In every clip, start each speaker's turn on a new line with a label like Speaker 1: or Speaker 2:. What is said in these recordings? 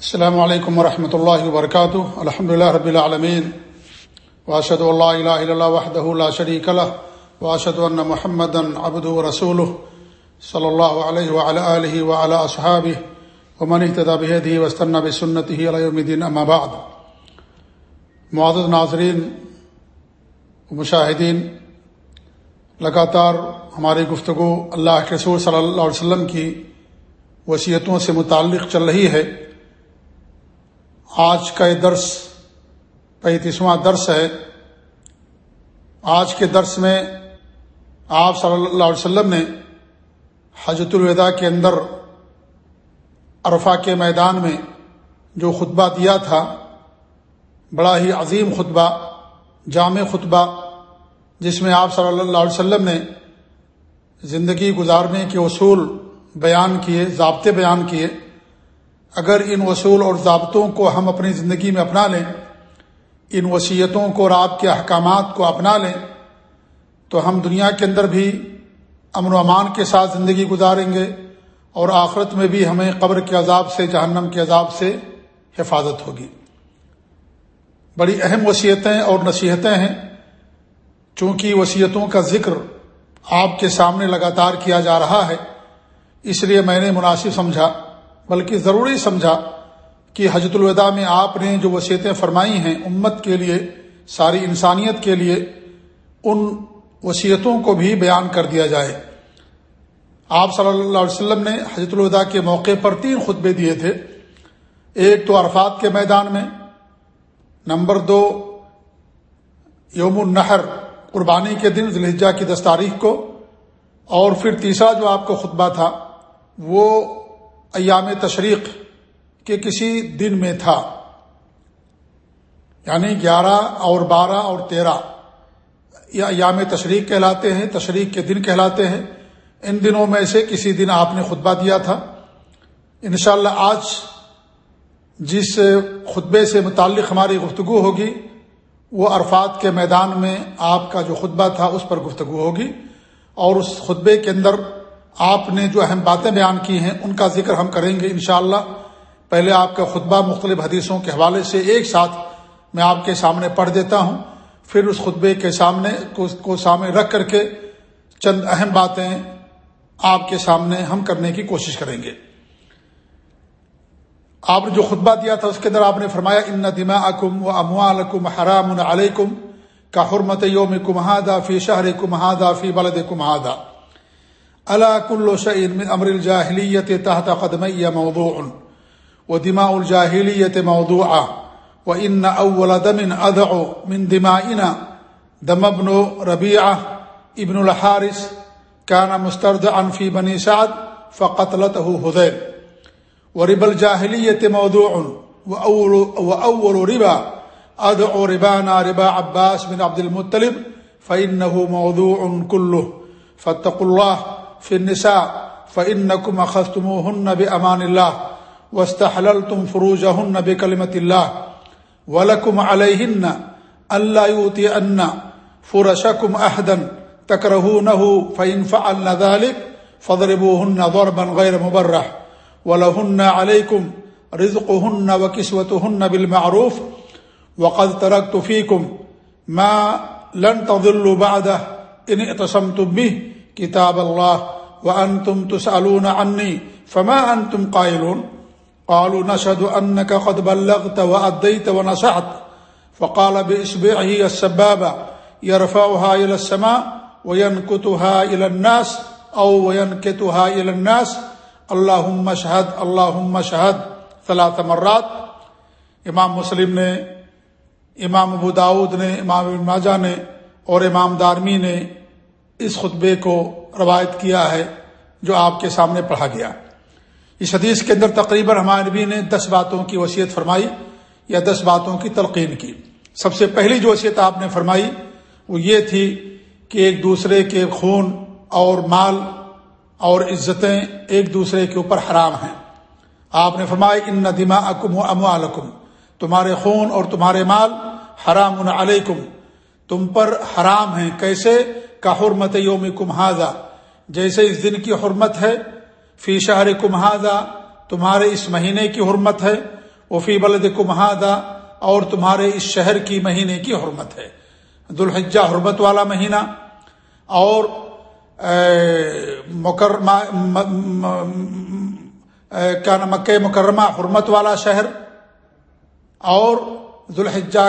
Speaker 1: السلام علیکم ورحمۃ اللہ وبرکاتہ الحمد اللہ رب العالمین واشد اللہ الہ الا وحدہ لا شریک له. واشد ان محمد عبد رسول صلی اللہ علیہ وعلى آلہ وعلى اصحابہ ومن اهتدى بهديه واستنى بسنته الى يوم الدين. اما بعد. معزز ناظرین، مشاہدین، لگاتار ہماری گفتگو اللہ کے رسول صلی اللہ علیہ وسلم کی وصیتوں سے متعلق چل رہی ہے۔ آج کا یہ درس پینتیسواں درس ہے۔ آج کے درس میں آپ صلی اللہ علیہ وسلم نے حجت الوداع کے اندر عرفہ کے میدان میں جو خطبہ دیا تھا، بڑا ہی عظیم خطبہ، جامع خطبہ، جس میں آپ صلی اللہ علیہ وسلم نے زندگی گزارنے کے اصول بیان کیے، ضابطے بیان کیے۔ اگر ان اصول اور ضابطوں کو ہم اپنی زندگی میں اپنا لیں، ان وصیتوں کو اور آپ کے احکامات کو اپنا لیں، تو ہم دنیا کے اندر بھی امن و امان کے ساتھ زندگی گزاریں گے اور آخرت میں بھی ہمیں قبر کے عذاب سے، جہنم کے عذاب سے حفاظت ہوگی۔ بڑی اہم وصیتیں اور نصیحتیں ہیں۔ چونکہ وصیتوں کا ذکر آپ کے سامنے لگاتار کیا جا رہا ہے، اس لیے میں نے مناسب سمجھا۔ بلکہ ضروری سمجھا کہ حجت الوداع میں آپ نے جو وصیتیں فرمائی ہیں امت کے لیے، ساری انسانیت کے لیے، ان وصیتوں کو بھی بیان کر دیا جائے۔ آپ صلی اللہ علیہ وسلم نے حجت الوداع کے موقع پر تین خطبے دیے تھے۔ ایک تو عرفات کے میدان میں، نمبر دو، یوم النحر، قربانی کے دن ذلحجہ کی دس تاریخ کو، اور پھر تیسرا جو آپ کو خطبہ تھا، وہ ایام تشریق کے کسی دن میں تھا۔ یعنی گیارہ اور بارہ اور تیرہ۔ یہ ایام تشریق کہلاتے ہیں، تشریق کے دن کہلاتے ہیں۔ ان دنوں میں سے کسی دن آپ نے خطبہ دیا تھا۔ انشاءاللہ آج جس خطبے سے متعلق ہماری گفتگو ہوگی، وہ عرفات کے میدان میں آپ کا جو خطبہ تھا، اس پر گفتگو ہوگی۔ اور اس خطبے کے اندر آپ نے جو اہم باتیں بیان کی ہیں، ان کا ذکر ہم کریں گے انشاءاللہ۔ پہلے آپ کا خطبہ مختلف حدیثوں کے حوالے سے ایک ساتھ میں آپ کے سامنے پڑھ دیتا ہوں۔ پھر اس خطبے کے سامنے، کو سامنے رکھ کر کے چند اہم باتیں آپ کے سامنے ہم کرنے کی کوشش کریں گے۔ آپ نے جو خطبہ دیا تھا، اس کے اندر آپ نے فرمایا، ان دما اکم و اموال حرام علیکم کا حرمت یوم کمہادا فی شہر کمہادا فی بلد کمہادا اللہ کل شعین امر الجاہلیت تحت قدم موضوع و دماء الجاہلیت موضوع و ان اول دم ادعو من دمائنا دم ابن ربیعہ ابن الحارث كان مسترضعا في بني سعد فقتلته هذيل وربا الجاهليه موضوع واول واول ربا ادعو ربانا ربا عباس بن عبد المطلب فانه موضوع كله فاتقوا الله فنسا فن نقم اخستم ہن نب امان في النساء فإنكم أخذتموهن بأمان الله واستحللتم فروجهن بكلمة الله ولكم عليهن ألا يؤتي أن فرشكم أحدا تكرهونه فإن فعلن ذلك فاضربوهن ضربا غير مبرح ولهن عليكم رزقهن وكسوتهن بالمعروف وقد تركت فيكم ما لن تضلوا بعده إن اعتصمتم به کتاب اللہ وانتم تسالون عني فما انتم قائلون؟ قالوا نشهد انك قد بلغت واديت ونصحت فقال باصبعه السبابه يرفعها الى السماء وينكتها الى الناس او وينكتها الى الناس. اللهم اشهد اللهم اشهد. ثلاث مرات امام مسلم نے، امام ابو داود نے، امام ابن ماجہ نے اور امام دارمی نے اس خطبے کو روایت کیا ہے جو آپ کے سامنے پڑھا گیا۔ اس حدیث کے اندر تقریباً ہمارے نبی نے دس باتوں کی وصیت فرمائی یا دس باتوں کی تلقین کی۔ سب سے پہلی جو وصیت آپ نے فرمائی وہ یہ تھی کہ ایک دوسرے کے خون اور مال اور عزتیں ایک دوسرے کے اوپر حرام ہیں۔ آپ نے فرمایا، ان دما اکم و ام تمہارے خون اور تمہارے مال حرام علیکم، تم پر حرام ہیں۔ کیسے؟ کا حرمت یوم کمہادا جیسے اس دن کی حرمت ہے، فی شہر کمہادا تمہارے اس مہینے کی حرمت ہے وفی بلد کمہادا اور تمہارے اس شہر کی مہینے کی حرمت ہے۔ دلحجہ حرمت والا مہینہ، اور مکرمہ کیا مکہ مکرمہ حرمت والا شہر، اور ذوالحجہ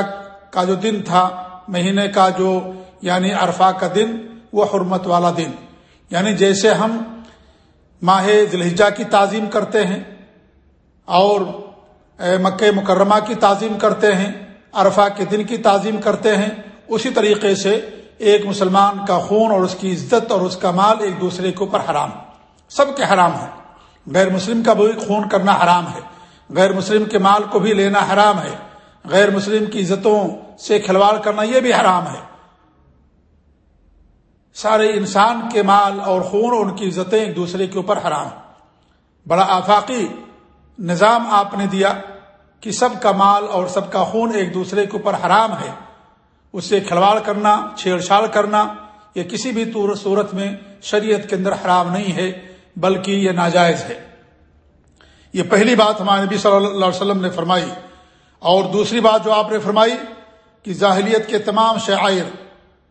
Speaker 1: کا جو دن تھا، مہینے کا جو یعنی عرفہ کا دن وہ حرمت والا دن۔ یعنی جیسے ہم ماہ ذلحجہ کی تعظیم کرتے ہیں اور مکہ مکرمہ کی تعظیم کرتے ہیں، عرفہ کے دن کی تعظیم کرتے ہیں، اسی طریقے سے ایک مسلمان کا خون اور اس کی عزت اور اس کا مال ایک دوسرے کے اوپر حرام۔ سب کے حرام ہے غیر مسلم کا بھی خون کرنا حرام ہے۔ غیر مسلم کے مال کو بھی لینا حرام ہے۔ غیر مسلم کی عزتوں سے کھلواڑ کرنا یہ بھی حرام ہے۔ سارے انسان کے مال اور خون اور ان کی عزتیں ایک دوسرے کے اوپر حرام بڑا آفاقی نظام آپ نے دیا کہ سب کا مال اور سب کا خون ایک دوسرے کے اوپر حرام ہے۔ اس سے کھلواڑ کرنا، چھیڑ چھاڑ کرنا، یہ کسی بھی صورت میں شریعت کے اندر حرام نہیں ہے، بلکہ یہ ناجائز ہے۔ یہ پہلی بات ہمارے نبی صلی اللہ علیہ وسلم نے فرمائی۔ اور دوسری بات جو آپ نے فرمائی کہ جاہلیت کے تمام شاعر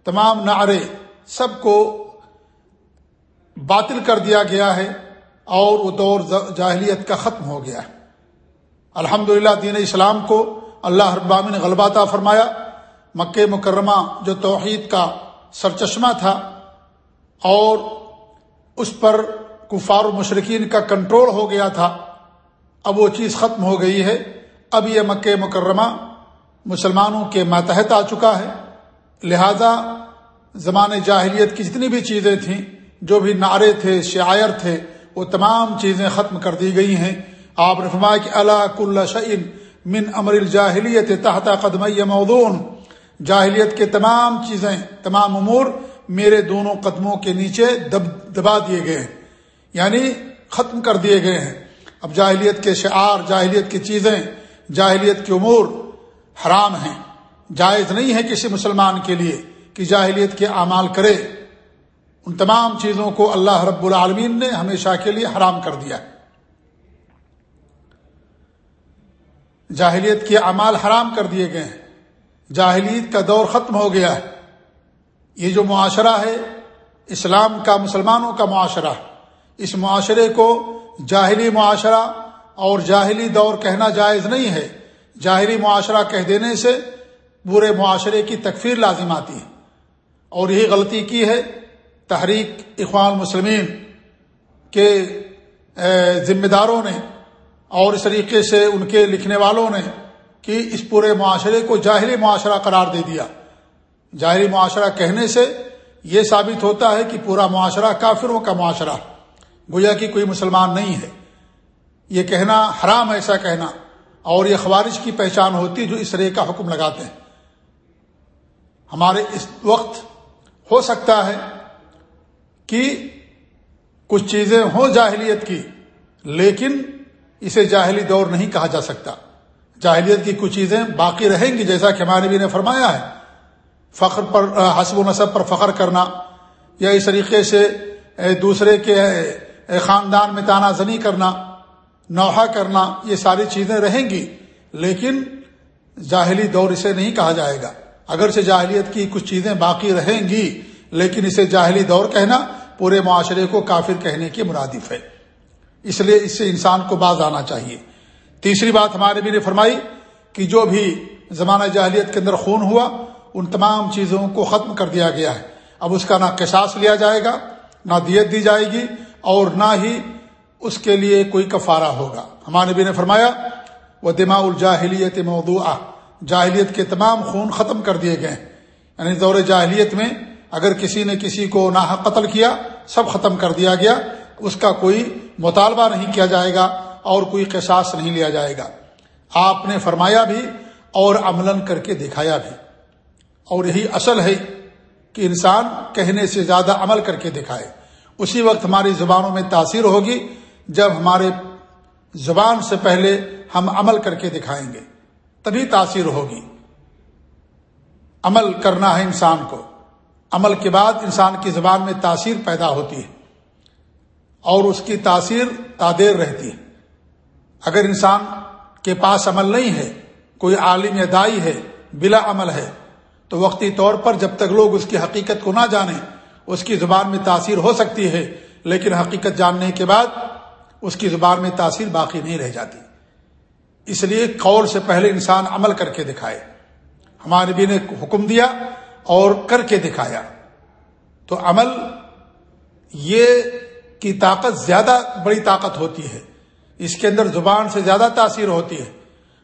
Speaker 1: تمام نعرے سب کو باطل کر دیا گیا ہے اور وہ دور جاہلیت کا ختم ہو گیا ہے۔ الحمد دین اسلام کو اللہ ابام نے غلباتہ فرمایا۔ مکہ مکرمہ جو توحید کا سرچشمہ تھا اور اس پر کفار و مشرقین کا کنٹرول ہو گیا تھا، اب وہ چیز ختم ہو گئی ہے۔ اب یہ مکہ مکرمہ مسلمانوں کے ماتحت آ چکا ہے۔ لہذا زمان جاہلیت کی جتنی بھی چیزیں تھیں، جو بھی نعرے تھے شاعر تھے، وہ تمام چیزیں ختم کر دی گئی ہیں۔ آپ نے فرمایا کہ اللہ کل شعین من امر الجاہلیت تحت قدم مودون جاہلیت کے تمام چیزیں، تمام امور میرے دونوں قدموں کے نیچے دب، دبا دیے گئے ہیں۔ یعنی ختم کر دیے گئے ہیں۔ اب جاہلیت کے شعار، جاہلیت کی چیزیں، جاہلیت کے امور حرام ہیں۔ جائز نہیں ہے کسی مسلمان کے لیے۔ کہ جاہلیت کے اعمال کرے، ان تمام چیزوں کو اللہ رب العالمین نے ہمیشہ کے لیے حرام کر دیا جاہلیت کے اعمال حرام کر دیے گئے ہیں۔ جاہلیت کا دور ختم ہو گیا ہے۔ یہ جو معاشرہ ہے، اسلام کا، مسلمانوں کا معاشرہ۔ اس معاشرے کو جاہلی معاشرہ اور جاہلی دور کہنا جائز نہیں ہے۔ جاہلی معاشرہ کہہ دینے سے برے معاشرے کی تکفیر لازم آتی ہے۔ اور یہی غلطی کی ہے تحریک اخوان مسلمین کے ذمہ داروں نے اور اس طریقے سے ان کے لکھنے والوں نے کہ اس پورے معاشرے کو جاہری معاشرہ قرار دے دیا۔ جاہری معاشرہ کہنے سے یہ ثابت ہوتا ہے کہ پورا معاشرہ کافروں کا معاشرہ گویا کہ کوئی مسلمان نہیں ہے۔ یہ کہنا حرام ایسا کہنا۔ اور یہ خوارش کی پہچان ہوتی جو اس رے کا حکم لگاتے ہیں۔ ہمارے اس وقت ہو سکتا ہے کہ کچھ چیزیں ہوں جاہلیت کی، لیکن اسے جاہلی دور نہیں کہا جا سکتا۔ جاہلیت کی کچھ چیزیں باقی رہیں گی، جیسا کہ ہمارے بھی نے فرمایا ہے۔ فخر پر، حسب و نصب پر فخر کرنا یا اس طریقے سے دوسرے کے خاندان میں تانا زنی کرنا، نوحہ کرنا، یہ ساری چیزیں رہیں گی، لیکن جاہلی دور اسے نہیں کہا جائے گا۔ اگر سے جاہلیت کی کچھ چیزیں باقی رہیں گی، لیکن اسے جاہلی دور کہنا پورے معاشرے کو کافر کہنے کی مرادف ہے۔ اس لیے اس سے انسان کو باز آنا چاہیے۔ تیسری بات ہمارے بھی نے فرمائی کہ جو بھی زمانہ جاہلیت کے اندر خون ہوا، ان تمام چیزوں کو ختم کر دیا گیا ہے۔ اب اس کا نہ قصاص لیا جائے گا، نہ دیت دی جائے گی اور نہ ہی اس کے لیے کوئی کفارہ ہوگا۔ ہمارے نبی نے فرمایا وہ دماغ الجاہلیت موضوع جاہلیت کے تمام خون ختم کر دیے گئے یعنی دور جاہلیت میں اگر کسی نے کسی کو نہ قتل کیا، سب ختم کر دیا گیا، اس کا کوئی مطالبہ نہیں کیا جائے گا اور کوئی قصاص نہیں لیا جائے گا۔ آپ نے فرمایا بھی اور عمل کر کے دکھایا بھی۔ اور یہی اصل ہے کہ انسان کہنے سے زیادہ عمل کر کے دکھائے۔ اسی وقت ہماری زبانوں میں تاثیر ہوگی جب ہمارے زبان سے پہلے ہم عمل کر کے دکھائیں گے۔ تبھی تاثیر ہوگی۔ عمل کرنا ہے انسان کو۔ عمل کے بعد انسان کی زبان میں تاثیر پیدا ہوتی ہے اور اس کی تاثیر تادیر رہتی ہے۔ اگر انسان کے پاس عمل نہیں ہے، کوئی عالم یا دائی ہے، بلا عمل ہے، تو وقتی طور پر جب تک لوگ اس کی حقیقت کو نہ جانیں، اس کی زبان میں تاثیر ہو سکتی ہے، لیکن حقیقت جاننے کے بعد اس کی زبان میں تاثیر باقی نہیں رہ جاتی۔ اس لیے قول سے پہلے انسان عمل کر کے دکھائے۔ ہمارے نبی نے حکم دیا اور کر کے دکھایا۔ تو عمل یہ کی طاقت زیادہ بڑی طاقت ہوتی ہے۔ اس کے اندر زبان سے زیادہ تاثیر ہوتی ہے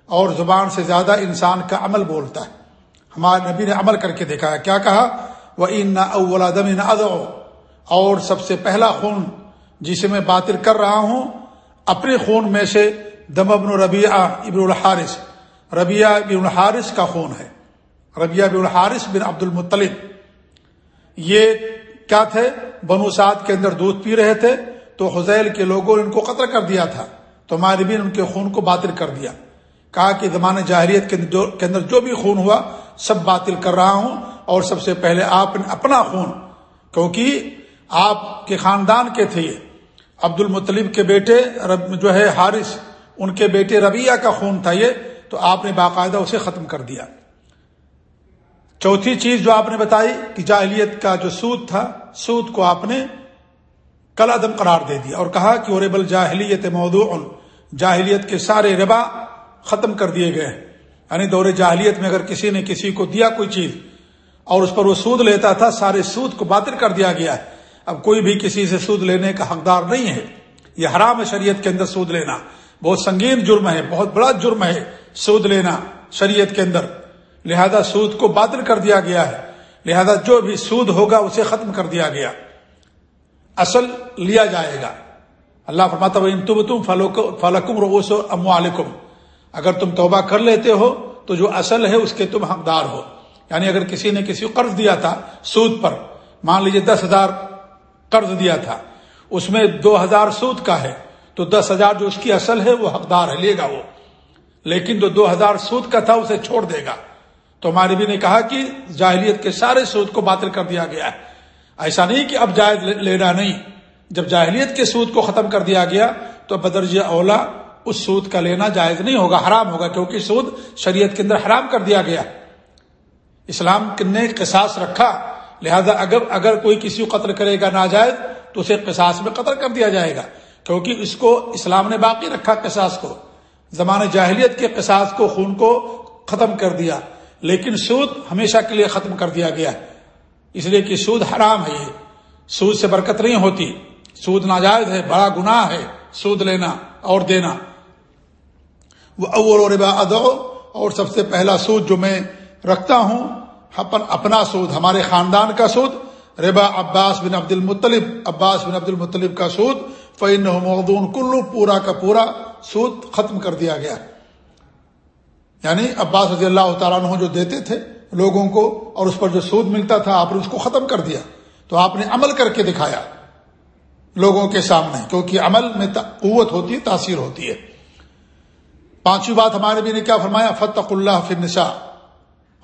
Speaker 1: اور زبان سے زیادہ انسان کا عمل بولتا ہے۔ ہمارے نبی نے عمل کر کے دیکھا کیا کہا؟ وہ ان نہ اولا دم نہ اور سب سے پہلا خون جسے میں باطل کر رہا ہوں، اپنے خون میں سے دم ابن ربیع ابن الحارث. ربیہ ابن الحارث کا خون ہے. ربیہ ابن الحارث بن عبد المطلب یہ کیا تھے؟ بنو سعد کے اندر دودھ پی رہے تھے تو حزیل کے لوگوں نے ان کو قتل کر دیا تھا. تو ہمارے بھی ان کے خون کو باطل کر دیا. کہا کہ زمانہ جاہریت کے اندر جو بھی خون ہوا، سب باطل کر رہا ہوں اور سب سے پہلے آپ نے اپنا خون. کیونکہ آپ کے خاندان کے تھے عبد المطلب کے بیٹے جو ہے حارث. ان کے بیٹے ربیہ کا خون تھا یہ، تو آپ نے باقاعدہ اسے ختم کر دیا۔ چوتھی چیز جو آپ نے بتائی کہ جاہلیت کا جو سود تھا، سود کو آپ نے کل عدم قرار دے دیا اور کہا کہ ریبل جاہلیت موضوع جاہلیت کے سارے ربا ختم کر دیے گئے ہیں۔ یعنی دور جاہلیت میں اگر کسی نے کسی کو دیا کوئی چیز اور اس پر وہ سود لیتا تھا، سارے سود کو باطل کر دیا گیا ہے۔ اب کوئی بھی کسی سے سود لینے کا حقدار نہیں ہے۔ یہ حرام ہے شریعت کے اندر سود لینا۔ بہت سنگین جرم ہے، بہت بڑا جرم ہے سود لینا شریعت کے اندر۔ لہذا سود کو باطل کر دیا گیا ہے۔ لہذا جو بھی سود ہوگا اسے ختم کر دیا گیا۔ اصل لیا جائے گا۔ اللہ فرماتا تم تم فلکم روس ام اگر تم توبہ کر لیتے ہو، تو جو اصل ہے اس کے تم حقدار ہو۔ یعنی اگر کسی نے کسی کو قرض دیا تھا سود پر، مان لیجیے دس ہزار قرض دیا تھا، اس میں دو ہزار سود کا ہے۔ تو دس ہزار جو اس کی اصل ہے وہ حقدار ہے، لے گا وہ۔ لیکن جو دو ہزار سود کا تھا اسے چھوڑ دے گا۔ تو ہمارے بھی نے کہا کہ جاہلیت کے سارے سود کو باطل کر دیا گیا ہے۔ ایسا نہیں کہ اب جائز لینا نہیں۔ جب جاہلیت کے سود کو ختم کر دیا گیا، تو بدرج اولا اس سود کا لینا جائز نہیں ہوگا، حرام ہوگا، کیونکہ سود شریعت کے اندر حرام کر دیا گیا۔ اسلام نے قصاص رکھا، لہذا اگر اگر کوئی کسی کو قتل کرے گا ناجائز، تو اسے قصاص میں قتل کر دیا جائے گا۔ کیونکہ اس کو اسلام نے باقی رکھا قصاص کو زمان جاہلیت کے قصاص کو، خون کو ختم کر دیا۔ لیکن سود ہمیشہ کے لیے ختم کر دیا گیا اس لیے کہ سود حرام ہے یہ۔ سود سے برکت نہیں ہوتی۔ سود ناجائز ہے، بڑا گناہ ہے۔ سود لینا اور دینا۔ وہ اول اور ادو، اور سب سے پہلا سود جو میں رکھتا ہوں اپنا سود، ہمارے خاندان کا سود۔ ربا عباس بن عبد المطلب عباس بن عبد المطلب کا سود۔ فعن مودون کلو پورا کا پورا سود ختم کر دیا گیا۔ یعنی عباس رضی اللہ تعالیٰ عنہ جو دیتے تھے لوگوں کو اور اس پر جو سود ملتا تھا، آپ نے اس کو ختم کر دیا۔ تو آپ نے عمل کر کے دکھایا لوگوں کے سامنے، کیونکہ عمل میں قوت ہوتی ہے، تاثیر ہوتی ہے۔ پانچویں بات ہمارے بھی نے کیا فرمایا؟ فتح اللہ فر نشا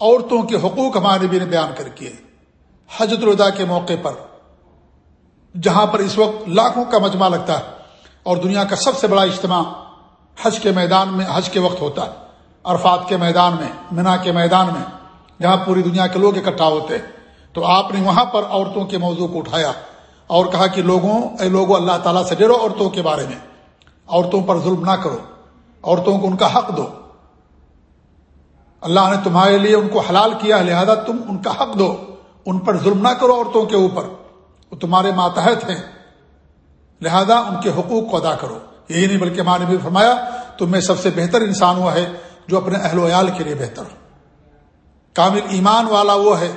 Speaker 1: عورتوں کے حقوق ہمارے بھی نے بیان کر کے۔ حجت الدا کے موقع پر۔ جہاں پر اس وقت لاکھوں کا مجمع لگتا ہے اور دنیا کا سب سے بڑا اجتماع حج کے میدان میں، حج کے وقت ہوتا ہے۔ عرفات کے میدان میں، مینا کے میدان میں، جہاں پوری دنیا کے لوگ اکٹھا ہوتے تو آپ نے وہاں پر عورتوں کے موضوع کو اٹھایا اور کہا کہ لوگوں، اے لوگوں اللہ تعالیٰ سے ڈرو عورتوں کے بارے میں۔ عورتوں پر ظلم نہ کرو۔ عورتوں کو ان کا حق دو۔ اللہ نے تمہارے لیے ان کو حلال کیا، لہذا تم ان کا حق دو۔ ان پر ظلم نہ کرو عورتوں کے اوپر۔ وہ تمہارے ماتحت ہیں۔ لہذا ان کے حقوق کو ادا کرو۔ یہی نہیں بلکہ ماں نے بھی فرمایا، تم میں سب سے بہتر انسان ہوا ہے جو اپنے اہل ویال کے لیے بہتر ہو۔ کامل ایمان والا وہ ہے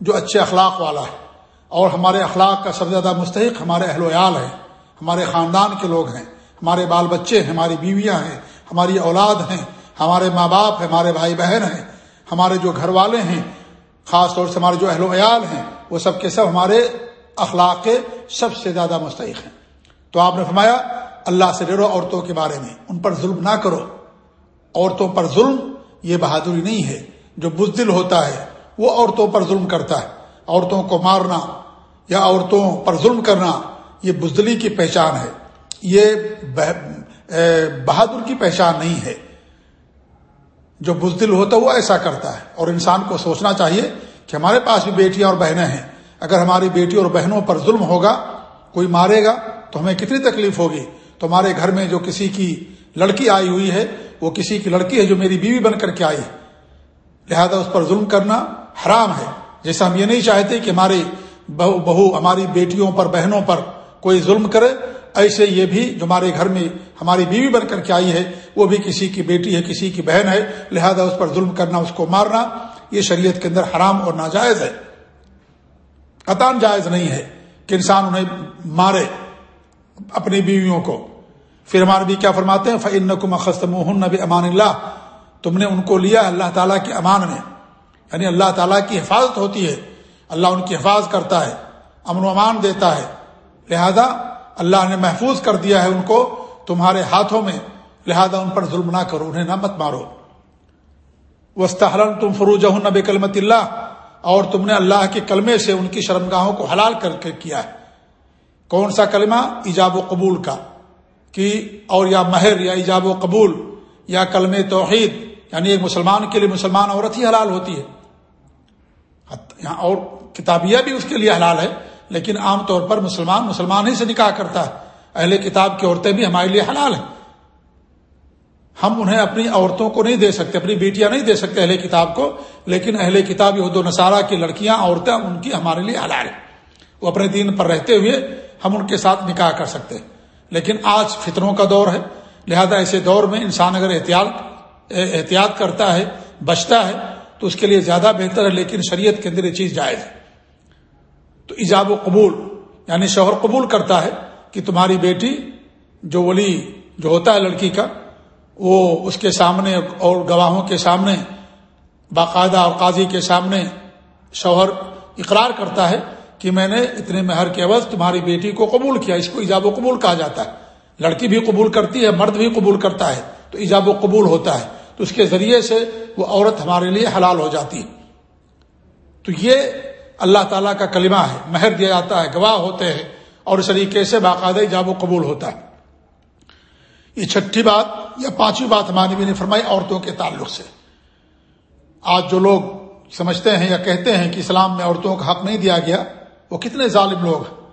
Speaker 1: جو اچھے اخلاق والا ہے۔ اور ہمارے اخلاق کا سب سے زیادہ مستحق ہمارے اہل ویال ہیں۔ ہمارے خاندان کے لوگ ہیں، ہمارے بال بچے ہیں، ہماری بیویاں ہیں، ہماری اولاد ہیں، ہمارے ماں باپ ہیں، ہمارے بھائی بہن ہیں۔ ہمارے جو گھر والے ہیں، خاص طور سے ہمارے جو اہل ویال ہیں، وہ سب کے سب ہمارے اخلاق کے سب سے زیادہ مستحق ہیں۔ تو آپ نے فرمایا، اللہ سے ڈرو عورتوں کے بارے میں، ان پر ظلم نہ کرو۔ عورتوں پر ظلم یہ بہادری نہیں ہے۔ جو بزدل ہوتا ہے، وہ عورتوں پر ظلم کرتا ہے۔ عورتوں کو مارنا یا عورتوں پر ظلم کرنا، یہ بزدلی کی پہچان ہے۔ یہ بہادر کی پہچان نہیں ہے۔ جو بزدل ہوتا ہے، وہ ایسا کرتا ہے۔ اور انسان کو سوچنا چاہیے کہ ہمارے پاس بھی بیٹیاں اور بہنیں ہیں۔ اگر ہماری بیٹی اور بہنوں پر ظلم ہوگا، کوئی مارے گا، تو ہمیں کتنی تکلیف ہوگی؟ تو ہمارے گھر میں جو کسی کی لڑکی آئی ہوئی ہے، وہ کسی کی لڑکی ہے جو میری بیوی بن کر کے آئی ہے۔ لہذا اس پر ظلم کرنا حرام ہے۔ جیسا ہم یہ نہیں چاہتے کہ ہماری بہو بہو، ہماری بیٹیوں پر، بہنوں پر کوئی ظلم کرے، ایسے یہ بھی جو ہمارے گھر میں ہماری بیوی بن کر کے آئی ہے، وہ بھی کسی کی بیٹی ہے، کسی کی بہن ہے۔ لہذا اس پر ظلم کرنا، اس کو مارنا، یہ شریعت کے اندر حرام اور ناجائز ہے۔ قطان جائز نہیں ہے کہ انسان انہیں مارے اپنی بیویوں کو۔ پھر ہمارے بھی کیا فرماتے ہیں؟ فن کو مخصم نبی امان اللہ تم نے ان کو لیا اللہ تعالیٰ کے امان میں یعنی اللہ تعالیٰ کی حفاظت ہوتی ہے۔ اللہ ان کی حفاظت کرتا ہے، امن و امان دیتا ہے۔ لہذا اللہ نے محفوظ کر دیا ہے ان کو تمہارے ہاتھوں میں۔ لہذا ان پر ظلم نہ کرو، انہیں نہ مت مارو۔ وسطل تم فروج نب کلمت اللہ اور تم نے اللہ کے کلمے سے ان کی شرمگاہوں کو حلال کر کے کیا ہے۔ کون سا کلمہ؟ ایجاب و قبول کا۔ کہ اور یا مہر یا ایجاب و قبول یا کلم توحید یعنی ایک مسلمان کے لیے مسلمان عورت ہی حلال ہوتی ہے۔ یہاں اور کتابیہ بھی اس کے لیے حلال ہے، لیکن عام طور پر مسلمان مسلمان ہی سے نکاح کرتا ہے۔ اہل کتاب کی عورتیں بھی ہمارے لیے حلال ہیں۔ ہم انہیں اپنی عورتوں کو نہیں دے سکتے، اپنی بیٹیاں نہیں دے سکتے اہل کتاب کو، لیکن اہل کتاب یہود و نصارہ کی لڑکیاں، عورتیں ان کی ہمارے لیے حلال ہیں۔ وہ اپنے دین پر رہتے ہوئے ہم ان کے ساتھ نکاح کر سکتے ہیں۔ لیکن آج فطروں کا دور ہے، لہذا ایسے دور میں انسان اگر احتیاط احتیاط کرتا ہے، بچتا ہے، تو اس کے لیے زیادہ بہتر ہے، لیکن شریعت کے اندر یہ چیز جائز ہے۔ تو ایجاب و قبول یعنی شوہر قبول کرتا ہے کہ تمہاری بیٹی جو ولی جو ہوتا ہے لڑکی کا وہ اس کے سامنے اور گواہوں کے سامنے، باقاعدہ اور قاضی کے سامنے شوہر اقرار کرتا ہے کہ میں نے اتنے مہر کے عوض تمہاری بیٹی کو قبول کیا، اس کو ایجاب و قبول کہا جاتا ہے۔ لڑکی بھی قبول کرتی ہے، مرد بھی قبول کرتا ہے، تو ایجاب و قبول ہوتا ہے۔ تو اس کے ذریعے سے وہ عورت ہمارے لیے حلال ہو جاتی ہے۔ تو یہ اللہ تعالیٰ کا کلمہ ہے، مہر دیا جاتا ہے، گواہ ہوتے ہیں اور اس طریقے سے باقاعدہ ایجاب و قبول ہوتا ہے۔ یہ چھٹی بات یا پانچویں بات ہماری بھی نے فرمائی عورتوں کے تعلق سے۔ آج جو لوگ سمجھتے ہیں یا کہتے ہیں کہ اسلام میں عورتوں کا حق نہیں دیا گیا، وہ کتنے ظالم لوگ ہیں۔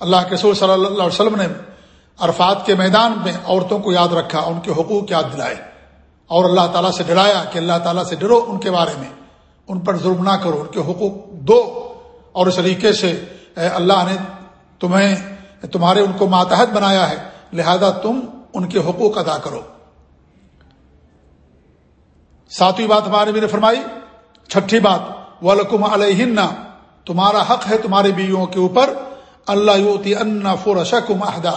Speaker 1: اللہ کے رسول صلی اللہ علیہ وسلم نے عرفات کے میدان میں عورتوں کو یاد رکھا، ان کے حقوق یاد دلائے۔ اور اللہ تعالیٰ سے ڈرایا کہ اللہ تعالیٰ سے ڈرو ان کے بارے میں۔ ان پر ظلم نہ کرو، ان کے حقوق دو۔ اور اس طریقے سے اللہ نے تمہیں، تمہارے ان کو ماتحت بنایا ہے، لہذا تم ان کے حقوق ادا کرو۔ ساتویں بات ہمارے بھی نے فرمائی، چھٹی بات ولکم علیہ تمہارا حق ہے تمہارے بیویوں کے اوپر اللہ یوتی ان فرشکم احدا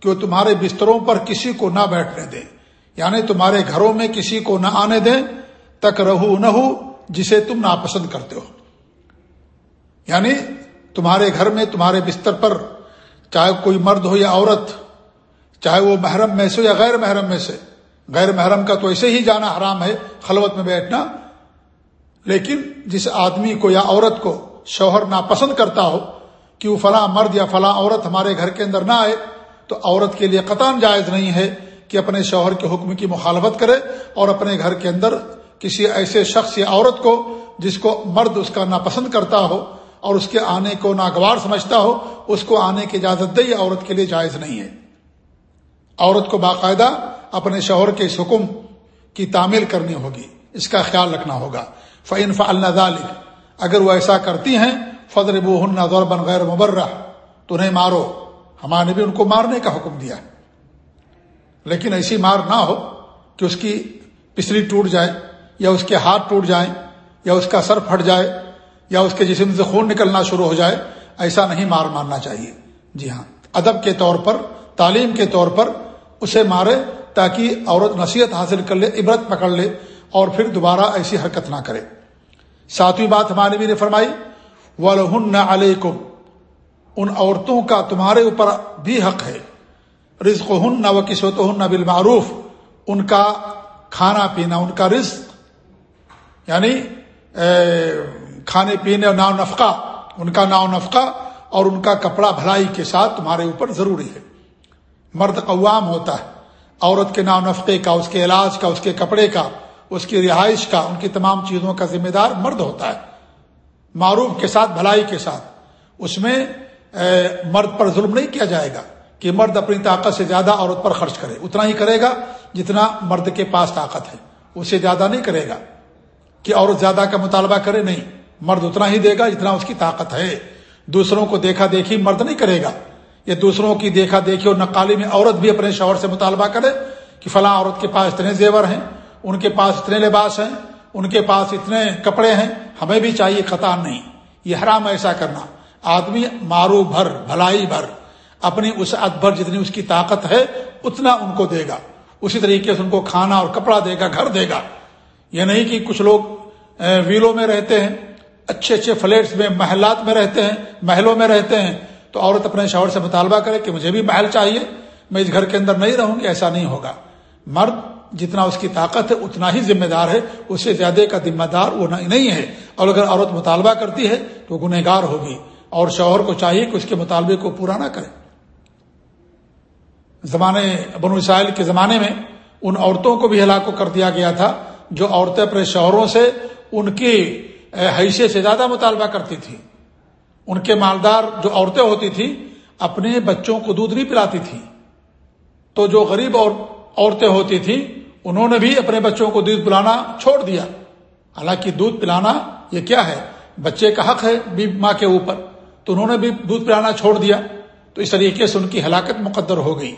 Speaker 1: کہ وہ تمہارے بستروں پر کسی کو نہ بیٹھنے دیں۔ یعنی تمہارے گھروں میں کسی کو نہ آنے دیں تک رہو نہ ہو جسے تم ناپسند کرتے ہو۔ یعنی تمہارے گھر میں، تمہارے بستر پر، چاہے کوئی مرد ہو یا عورت چاہے وہ محرم میں سے یا غیر محرم میں سے۔ غیر محرم کا تو ایسے ہی جانا حرام ہے، خلوت میں بیٹھنا۔ لیکن جس آدمی کو یا عورت کو شوہر ناپسند کرتا ہو کہ وہ فلاں مرد یا فلاں عورت ہمارے گھر کے اندر نہ آئے، تو عورت کے لیے قطع جائز نہیں ہے کہ اپنے شوہر کے حکم کی مخالفت کرے اور اپنے گھر کے اندر کسی ایسے شخص یا عورت کو جس کو مرد اس کا ناپسند کرتا ہو اور اس کے آنے کو ناگوار سمجھتا ہو، اس کو آنے کی اجازت دے، یہ عورت کے لیے جائز نہیں ہے۔ عورت کو باقاعدہ اپنے شوہر کے اس حکم کی تعمیل کرنی ہوگی، اس کا خیال رکھنا ہوگا۔ فعین فعال اگر وہ ایسا کرتی ہیں فضر بن بن غیر مبرہ تو انہیں مارو۔ ہمارے نے بھی ان کو مارنے کا حکم دیا لیکن ایسی مار نہ ہو کہ اس کی پسلی ٹوٹ جائے، یا اس کے ہاتھ ٹوٹ جائیں، یا اس کا سر پھٹ جائے، یا اس کے جسم سے خون نکلنا شروع ہو جائے، ایسا نہیں مار مارنا چاہیے۔ جی ہاں۔ ادب کے طور پر، تعلیم کے طور پر اسے مارے تاکہ عورت نصیحت حاصل کر لے، عبرت پکڑ لے اور پھر دوبارہ ایسی حرکت نہ کرے۔ ساتویں بات ہمارے بھی نے فرمائی ولہن علیکم ان عورتوں کا تمہارے اوپر بھی حق ہے۔ رزق ہن و قسمت ہن بالمعروف، ان کا کھانا پینا، ان کا رزق یعنی کھانے پینے اور ناؤ نفقہ، ان کا ناؤ نفقہ اور ان کا کپڑا بھلائی کے ساتھ تمہارے اوپر ضروری ہے۔ مرد قوام ہوتا ہے، عورت کے ناؤ نفقے کا، اس کے علاج کا، اس کے کپڑے کا، اس کی رہائش کا، ان کی تمام چیزوں کا ذمہ دار مرد ہوتا ہے۔ معروف کے ساتھ، بھلائی کے ساتھ۔ اس میں مرد پر ظلم نہیں کیا جائے گا کہ مرد اپنی طاقت سے زیادہ عورت پر خرچ کرے۔ اتنا ہی کرے گا جتنا مرد کے پاس طاقت ہے۔ اسے زیادہ نہیں کرے گا کہ عورت زیادہ کا مطالبہ کرے، نہیں۔ مرد اتنا ہی دے گا جتنا اس کی طاقت ہے۔ دوسروں کو دیکھا دیکھی مرد نہیں کرے گا۔ یا دوسروں کی دیکھا دیکھی اور نقالی میں عورت بھی اپنے شوہر سے مطالبہ کرے کہ فلاں عورت کے پاس اتنے زیور ہیں، ان کے پاس اتنے لباس ہیں، ان کے پاس اتنے کپڑے ہیں، ہمیں بھی چاہیے قطان نہیں۔ یہ حرام ایسا کرنا۔ آدمی مارو بھر، بھلائی بھر، اپنی اس بھر جتنی اس کی طاقت ہے، اتنا ان کو دے گا۔ اسی طریقے سے ان کو کھانا اور کپڑا دے گا، گھر دے گا۔ یہ نہیں کہ کچھ لوگ ویلوں میں رہتے ہیں، اچھے اچھے فلیٹس میں، محلات میں رہتے ہیں، محلوں میں رہتے ہیں تو عورت اپنے شوہر سے مطالبہ کرے کہ مجھے بھی محل چاہیے، میں اس گھر کے اندر نہیں رہوں گی، ایسا نہیں ہوگا۔ مرد جتنا اس کی طاقت ہے، اتنا ہی ذمہ دار ہے اس سے زیادہ کا ذمہ دار وہ نہیں ہے۔ اور اگر عورت مطالبہ کرتی ہے تو گنہ گار ہوگی۔ اور شوہر کو چاہیے کہ اس کے مطالبے کو پورا نہ کرے۔ زمانے بنو اسرائیل کے زمانے میں ان عورتوں کو بھی ہلاک کر دیا گیا تھا، جو عورتیں اپنے شوہروں سے ان کی حیثیت سے زیادہ مطالبہ کرتی تھی ان کے مالدار جو عورتیں ہوتی تھیں اپنے بچوں کو دودھ نہیں پلاتی تھی۔ تو جو غریب اور عورتیں ہوتی تھیں، انہوں نے بھی اپنے بچوں کو دودھ پلانا چھوڑ دیا۔ حالانکہ دودھ پلانا یہ کیا ہے؟ بچے کا حق ہے بی ماں کے اوپر۔ تو انہوں نے بھی دودھ پلانا چھوڑ دیا۔ تو اس طریقے سے ان کی ہلاکت مقدر ہو گئی۔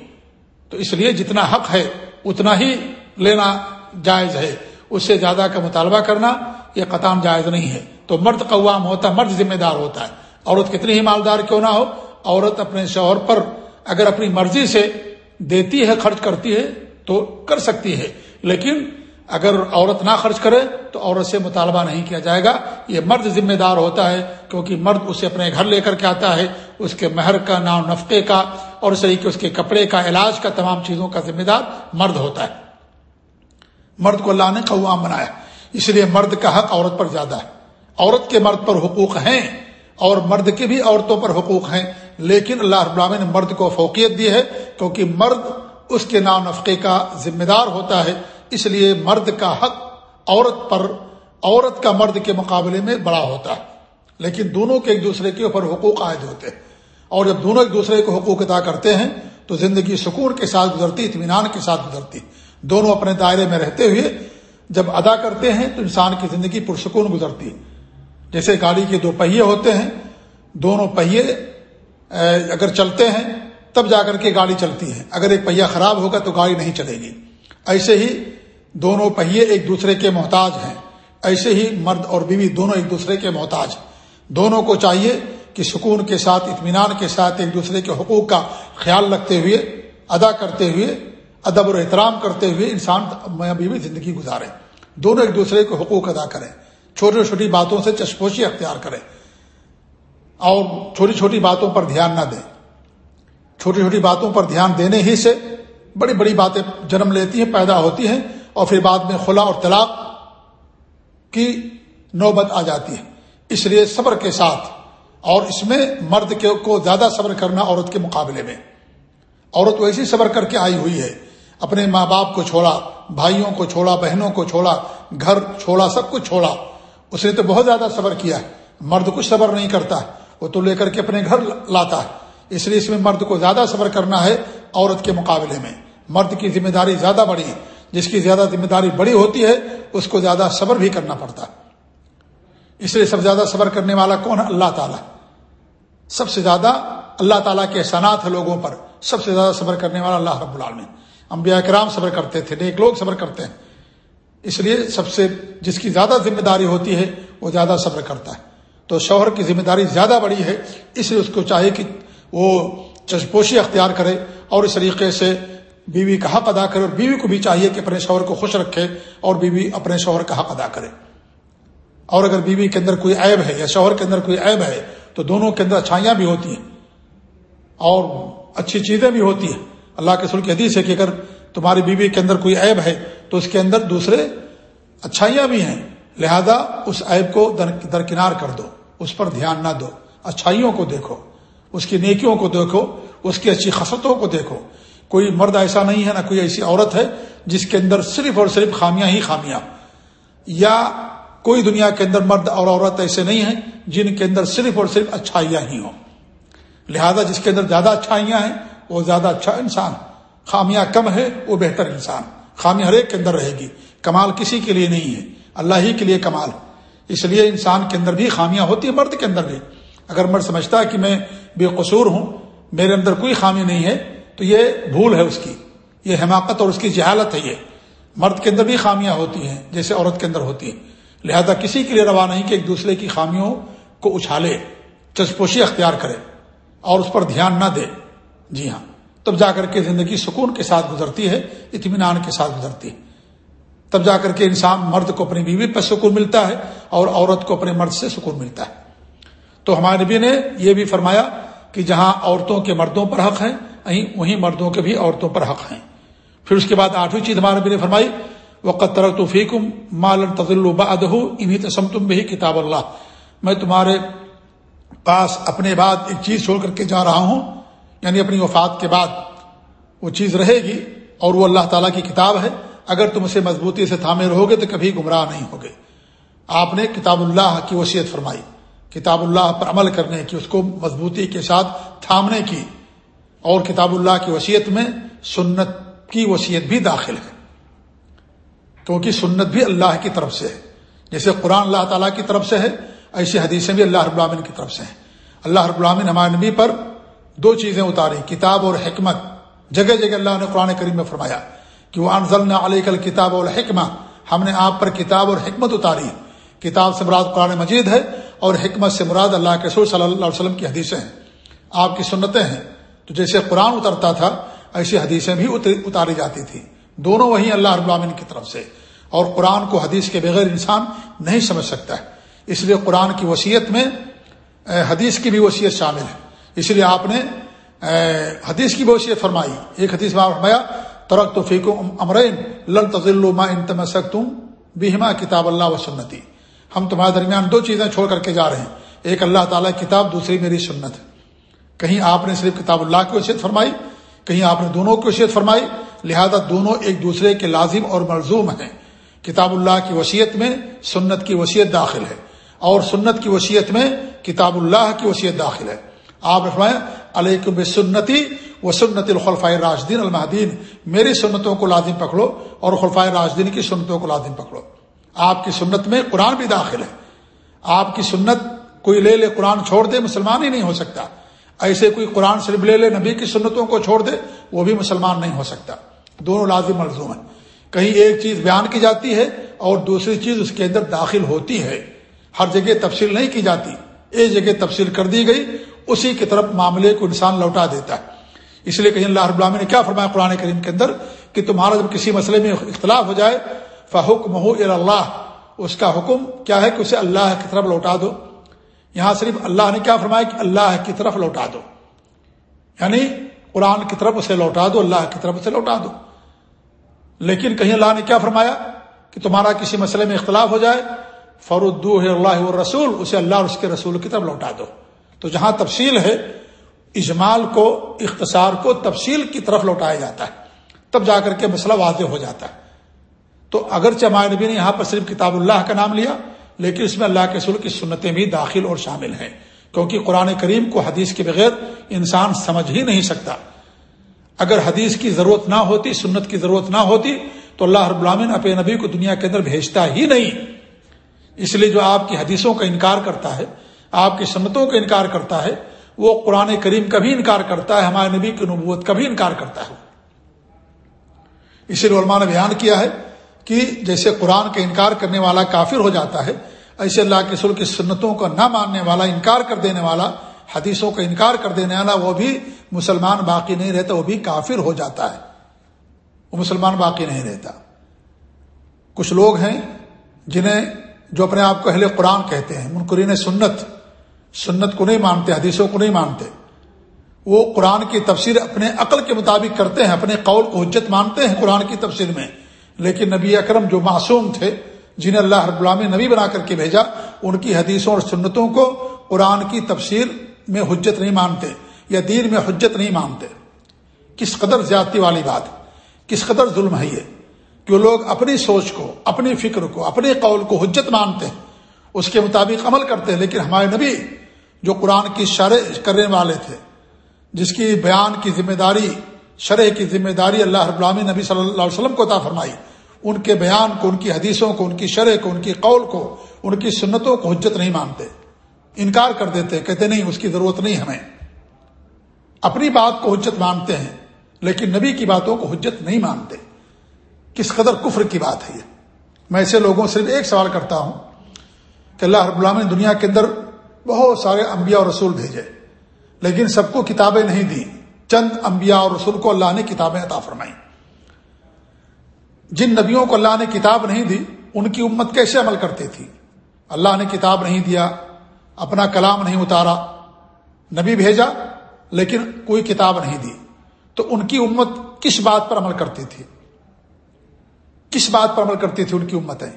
Speaker 1: تو اس لیے جتنا حق ہے، اتنا ہی لینا جائز ہے۔ اس سے زیادہ کا مطالبہ کرنا یہ قطام جائز نہیں ہے۔ تو مرد قوام ہوتا ہے مرد ذمہ دار ہوتا ہے۔ عورت کتنی ہی مالدار کیوں نہ ہو، عورت اپنے شوہر پر اگر اپنی مرضی سے دیتی ہے، خرچ کرتی ہے، تو کر سکتی ہے۔ لیکن اگر عورت نہ خرچ کرے، تو عورت سے مطالبہ نہیں کیا جائے گا۔ یہ مرد ذمہ دار ہوتا ہے، کیونکہ مرد اسے اپنے گھر لے کر کے آتا ہے۔ اس کے مہر کا نام نفقے کا، اور صحیح کہ اس کے کپڑے کا، علاج کا تمام چیزوں کا ذمہ دار مرد ہوتا ہے۔ مرد کو اللہ نے قوام بنایا۔ اس لیے مرد کا حق عورت پر زیادہ ہے۔ عورت کے مرد پر حقوق ہیں۔ اور مرد کے بھی عورتوں پر حقوق ہیں۔ لیکن اللہ رب العالمین نے مرد کو فوقیت دی ہے کیونکہ مرد اس کے نام نفقے کا ذمہ دار ہوتا ہے۔ اس لیے مرد کا حق عورت پر، عورت کا مرد کے مقابلے میں بڑا ہوتا ہے۔ لیکن دونوں کے ایک دوسرے کے اوپر حقوق عائد ہوتے ہیں۔ اور جب دونوں ایک دوسرے کو حقوق ادا کرتے ہیں، تو زندگی سکون کے ساتھ گزرتی، اطمینان کے ساتھ گزرتی۔ دونوں اپنے دائرے میں رہتے ہوئے جب ادا کرتے ہیں، تو انسان کی زندگی پرسکون گزرتی۔ ہے جیسے گاڑی کے دو پہیے ہوتے ہیں، دونوں پہیے اگر چلتے ہیں، تب جا کر کے گاڑی چلتی ہے۔ اگر ایک پہیا خراب ہوگا تو گاڑی نہیں چلے گی۔ ایسے ہی دونوں پہیے ایک دوسرے کے محتاج ہیں۔ ایسے ہی مرد اور بیوی دونوں ایک دوسرے کے محتاج دونوں کو چاہیے کہ سکون کے ساتھ، اطمینان کے ساتھ ایک دوسرے کے حقوق کا خیال رکھتے ہوئے، ادا کرتے ہوئے، ادب اور احترام کرتے ہوئے انسان، بیوی زندگی گزارے۔ دونوں ایک دوسرے کے حقوق ادا کریں۔ چھوٹی چھوٹی باتوں سے چشپوشی اختیار کرے اور چھوٹی چھوٹی باتوں پر دھیان نہ دیں چھوٹی چھوٹی باتوں پر دھیان دینے ہی سے بڑی بڑی باتیں جنم لیتی ہیں، پیدا ہوتی ہیں اور پھر بعد میں خلا اور طلاق کی نوبت آ جاتی ہے۔ اس لیے صبر کے ساتھ اور اس میں مرد کے کو زیادہ صبر کرنا عورت کے مقابلے میں۔ عورت ویسی صبر کر کے آئی ہوئی ہے، اپنے ماں باپ کو چھوڑا، بھائیوں کو چھوڑا، بہنوں کو چھوڑا، گھر چھوڑا، سب کچھ چھوڑا۔ اس نے تو بہت زیادہ صبر کیا ہے۔ مرد کچھ صبر نہیں کرتا ہے وہ تو لے کر کے اپنے گھر لاتا ہے۔ اس لیے اس میں مرد کو زیادہ صبر کرنا ہے عورت کے مقابلے میں۔ مرد کی ذمہ داری زیادہ بڑی ہے۔ جس کی زیادہ ذمہ داری بڑی ہوتی ہے، اس کو زیادہ صبر بھی کرنا پڑتا ہے۔ اس لیے سب سے زیادہ صبر کرنے والا کون ہے؟ اللہ تعالیٰ۔ سب سے زیادہ اللہ تعالیٰ کے احسانات ہے لوگوں پر۔ سب سے زیادہ صبر کرنے والا اللہ رب العالمین۔ انبیاء کرام صبر کرتے تھے، نیک لوگ صبر کرتے ہیں۔ اس لیے سب سے جس کی زیادہ ذمہ داری ہوتی ہے وہ زیادہ صبر کرتا ہے۔ تو شوہر کی ذمہ داری زیادہ بڑی ہے، اس لیے اس کو چاہیے کہ وہ چشپوشی اختیار کرے اور اس طریقے سے بیوی کا حق ادا کرے اور بیوی کو بھی چاہیے کہ اپنے شوہر کو خوش رکھے اور بیوی اپنے شوہر کا حق ادا کرے۔ اور اگر بیوی کے اندر کوئی عیب ہے یا شوہر کے اندر کوئی عیب ہے تو دونوں کے اندر اچھائیاں بھی ہوتی ہیں اور اچھی چیزیں بھی ہوتی ہیں۔ اللہ کے سل کی حدیث ہے کہ اگر تمہاری بیوی کے اندر کوئی عیب ہے تو اس کے اندر دوسرے اچھائیاں بھی ہیں۔ لہذا اس عیب کو درکنار کر دو، اس پر دھیان نہ دو۔ اچھائیوں کو دیکھو، اس کی نیکیوں کو دیکھو، اس کی اچھی خصتوں کو دیکھو۔ کوئی مرد ایسا نہیں ہے، نہ کوئی ایسی عورت ہے جس کے اندر صرف اور صرف خامیاں ہی خامیاں۔ یا کوئی دنیا کے اندر مرد اور عورت ایسے نہیں ہیں جن کے اندر صرف اور صرف اچھائیاں ہی ہوں۔ لہذا جس کے اندر زیادہ اچھائیاں ہیں، وہ زیادہ اچھا انسان، خامیاں کم ہے وہ بہتر انسان۔ خامی ہر ایک کے اندر رہے گی۔ کمال کسی کے لیے نہیں ہے۔ اللہ ہی کے لیے کمال۔ اس لیے انسان کے اندر بھی خامیاں ہوتی ہیں، مرد کے اندر بھی۔ اگر مرد سمجھتا ہے کہ میں بے قصور ہوں، میرے اندر کوئی خامی نہیں ہے، تو یہ بھول ہے اس کی۔ یہ حماقت اور اس کی جہالت ہے یہ۔ مرد کے اندر بھی خامیاں ہوتی ہیں، جیسے عورت کے اندر ہوتی ہیں۔ لہذا کسی کے لیے روا نہیں کہ ایک دوسرے کی خامیوں کو اچھالے چسپوشی اختیار کرے اور اس پر دھیان نہ دے۔ جی ہاں۔ تب جا کر کے زندگی سکون کے ساتھ گزرتی ہے، اطمینان کے ساتھ گزرتی ہے۔ تب جا کر کے انسان مرد کو اپنی بیوی پر سکون ملتا ہے اور عورت کو اپنے مرد سے سکون ملتا ہے۔ تو ہمارے نبی نے یہ بھی فرمایا کہ جہاں عورتوں کے مردوں پر حق ہیں، وہیں مردوں کے بھی عورتوں پر حق ہیں۔ پھر اس کے بعد آٹھویں چیز ہمارے نبی نے فرمائی وقت ترک توفیقم مالن تزل ادہ انہیں تسم تم بھی کتاب اللہ میں تمہارے پاس اپنے بعد ایک چیز چھوڑ کر کے جا رہا ہوں۔ یعنی اپنی وفات کے بعد وہ چیز رہے گی اور وہ اللہ تعالیٰ کی کتاب ہے، اگر تم اسے مضبوطی سے تھامے رہو گے تو کبھی گمراہ نہیں ہوگے۔ آپ نے کتاب اللہ کی وصیت فرمائی، کتاب اللہ پر عمل کرنے کی، اس کو مضبوطی کے ساتھ تھامنے کی، اور کتاب اللہ کی وصیت میں سنت کی وصیت بھی داخل ہے۔ کیونکہ سنت بھی اللہ کی طرف سے ہے۔ جیسے قرآن اللہ تعالیٰ کی طرف سے ہے، ایسی حدیثیں بھی اللہ رب العامن کی طرف سے ہیں۔ اللہ رب العامن ہمارے نبی پر دو چیزیں اتاری، کتاب اور حکمت۔ جگہ جگہ اللہ نے قرآن کریم میں فرمایا کہ وہ انضل علیہ کل کتاب اور حکمہ ہم نے آپ پر کتاب اور حکمت اتاری۔ کتاب سے مراد قرآن مجید ہے اور حکمت سے مراد اللہ کے رسول صلی اللہ علیہ وسلم کی حدیثیں ہیں۔ آپ کی سنتیں ہیں۔ تو جیسے قرآن اترتا تھا، ایسی حدیثیں بھی اتاری جاتی تھیں۔ دونوں وہی اللہ رب العالمین کی طرف سے۔ اور قرآن کو حدیث کے بغیر انسان نہیں سمجھ سکتا۔ ہے اس لیے قرآن کی وصیت میں حدیث کی بھی وصیت شامل ہے۔ اس لیے آپ نے حدیث کی بھی فرمائی۔ ایک حدیث میں فرمایا ترق تو فیق امرین لن تزل ما ان تم تم بہما کتاب اللہ و سنتی۔ ہم تمہارے درمیان دو چیزیں چھوڑ کر کے جا رہے ہیں۔ ایک اللہ تعالیٰ کتاب، دوسری میری سنت۔ کہیں آپ نے صرف کتاب اللہ کی وصیت فرمائی، کہیں آپ نے دونوں کی وصیت فرمائی، لہذا دونوں ایک دوسرے کے لازم اور ملزوم ہیں۔ کتاب اللہ کی وصیت میں سنت کی وصیت داخل ہے، اور سنت کی وصیت میں کتاب اللہ کی وصیت داخل ہے۔ آپ رفمائیں علیہ سنتی و سنت الخلفۂ راجدین المحدین میری سنتوں کو لازم پکڑو اور خلفۂ راجدین کی سنتوں کو لازم پکڑو۔ آپ کی سنت میں قرآن بھی داخل ہے۔ آپ کی سنت کوئی لے لے قرآن چھوڑ دے، مسلمان ہی نہیں ہو سکتا۔ ایسے کوئی قرآن صرف لے لے، نبی کی سنتوں کو چھوڑ دے، وہ بھی مسلمان نہیں ہو سکتا۔ دونوں لازم ملزوم ہیں۔ کہیں ایک چیز بیان کی جاتی ہے اور دوسری چیز اس کے اندر داخل ہوتی ہے۔ ہر جگہ تفصیل نہیں کی جاتی۔ ایک جگہ تفصیل کر دی گئی اسی کی طرف معاملے کو انسان لوٹا دیتا ہے۔ اس لیے کہیں اللہ رب نے کیا فرمایا قرآن کریم کے اندر کہ تمہارا جب کسی مسئلے میں اختلاف ہو جائے فحکم ہو اللہ اس کا حکم کیا ہے کہ اسے اللہ کی طرف لوٹا دو۔ یہاں صرف اللہ نے کیا فرمایا کہ اللہ کی طرف لوٹا دو۔ یعنی قرآن کی طرف اسے لوٹا دو، اللہ کی طرف اسے لوٹا دو۔ لیکن کہیں اللہ نے کیا فرمایا کہ تمہارا کسی مسئلے میں اختلاف ہو جائے فرودو اللہ رسول اسے اللہ اور اس کے رسول کی طرف لوٹا دو۔ تو جہاں تفصیل ہے، اجمال کو، اختصار کو تفصیل کی طرف لوٹایا جاتا ہے۔ تب جا کر کے مسئلہ واضح ہو جاتا ہے۔ تو اگرچہ ہمارے نبی نے یہاں پر صرف کتاب اللہ کا نام لیا، لیکن اس میں اللہ کے رسول کی سنتیں بھی داخل اور شامل ہیں۔ کیونکہ قرآن کریم کو حدیث کے بغیر انسان سمجھ ہی نہیں سکتا۔ اگر حدیث کی ضرورت نہ ہوتی، سنت کی ضرورت نہ ہوتی، تو اللہ رب العالمین اپنے نبی کو دنیا کے اندر بھیجتا ہی نہیں۔ اس لیے جو آپ کی حدیثوں کا انکار کرتا ہے آپ کی سنتوں کا انکار کرتا ہے، وہ قرآن کریم کا بھی انکار کرتا ہے، ہمارے نبی کی نبوت کا بھی انکار کرتا ہے۔ اسی لیے علماء نے بیان کیا ہے کہ جیسے قرآن کا انکار کرنے والا کافر ہو جاتا ہے، ایسے اللہ کے سر کی سنتوں کو نہ ماننے والا، انکار کر دینے والا، حدیثوں کا انکار کر دینے والا، وہ بھی مسلمان باقی نہیں رہتا، وہ بھی کافر ہو جاتا ہے۔ وہ مسلمان باقی نہیں رہتا۔ کچھ لوگ ہیں جنہیں جو اپنے آپ کو اہل قرآن کہتے ہیں، منکرین سنت سنت کو نہیں مانتے، حدیثوں کو نہیں مانتے۔ وہ قرآن کی تفسیر اپنے عقل کے مطابق کرتے ہیں، اپنے قول کو حجت مانتے ہیں قرآن کی تفسیر میں۔ لیکن نبی اکرم جو معصوم تھے، جنہیں اللہ رب العامی نبی بنا کر کے بھیجا، ان کی حدیثوں اور سنتوں کو قرآن کی تفسیر میں حجت نہیں مانتے یا دین میں حجت نہیں مانتے۔ کس قدر زیادتی والی بات، کس قدر ظلم ہے یہ کہ لوگ اپنی سوچ کو، اپنی فکر کو، اپنے قول کو حجت مانتے ہیں، اس کے مطابق عمل کرتے ہیں، لیکن ہمارے نبی جو قرآن کی شرح کرنے والے تھے، جس کی بیان کی ذمہ داری، شرح کی ذمہ داری اللہ رب العامی نبی صلی اللہ علیہ وسلم کو عطا فرمائی۔ ان کے بیان کو، ان کی حدیثوں کو، ان کی شرح کو، ان کی قول کو، ان کی سنتوں کو حجت نہیں مانتے۔ انکار کر دیتے، کہتے نہیں، اس کی ضرورت نہیں ہمیں۔ اپنی بات کو حجت مانتے ہیں، لیکن نبی کی باتوں کو حجت نہیں مانتے۔ کس قدر کفر کی بات ہے یہ۔ میں ایسے لوگوں سے ایک سوال کرتا ہوں کہ اللہ رب اللہ نے دنیا کے اندر بہت سارے انبیاء اور رسول بھیجے۔ لیکن سب کو کتابیں نہیں دی چند انبیاء اور رسول کو اللہ نے کتابیں عطا فرمائیں۔ جن نبیوں کو اللہ نے کتاب نہیں دی، ان کی امت کیسے عمل کرتی تھی؟ اللہ نے کتاب نہیں دیا، اپنا کلام نہیں اتارا، نبی بھیجا، لیکن کوئی کتاب نہیں دی۔ تو ان کی امت کس بات پر عمل کرتی تھی؟ کس بات پر عمل کرتی تھی ان کی امتیں؟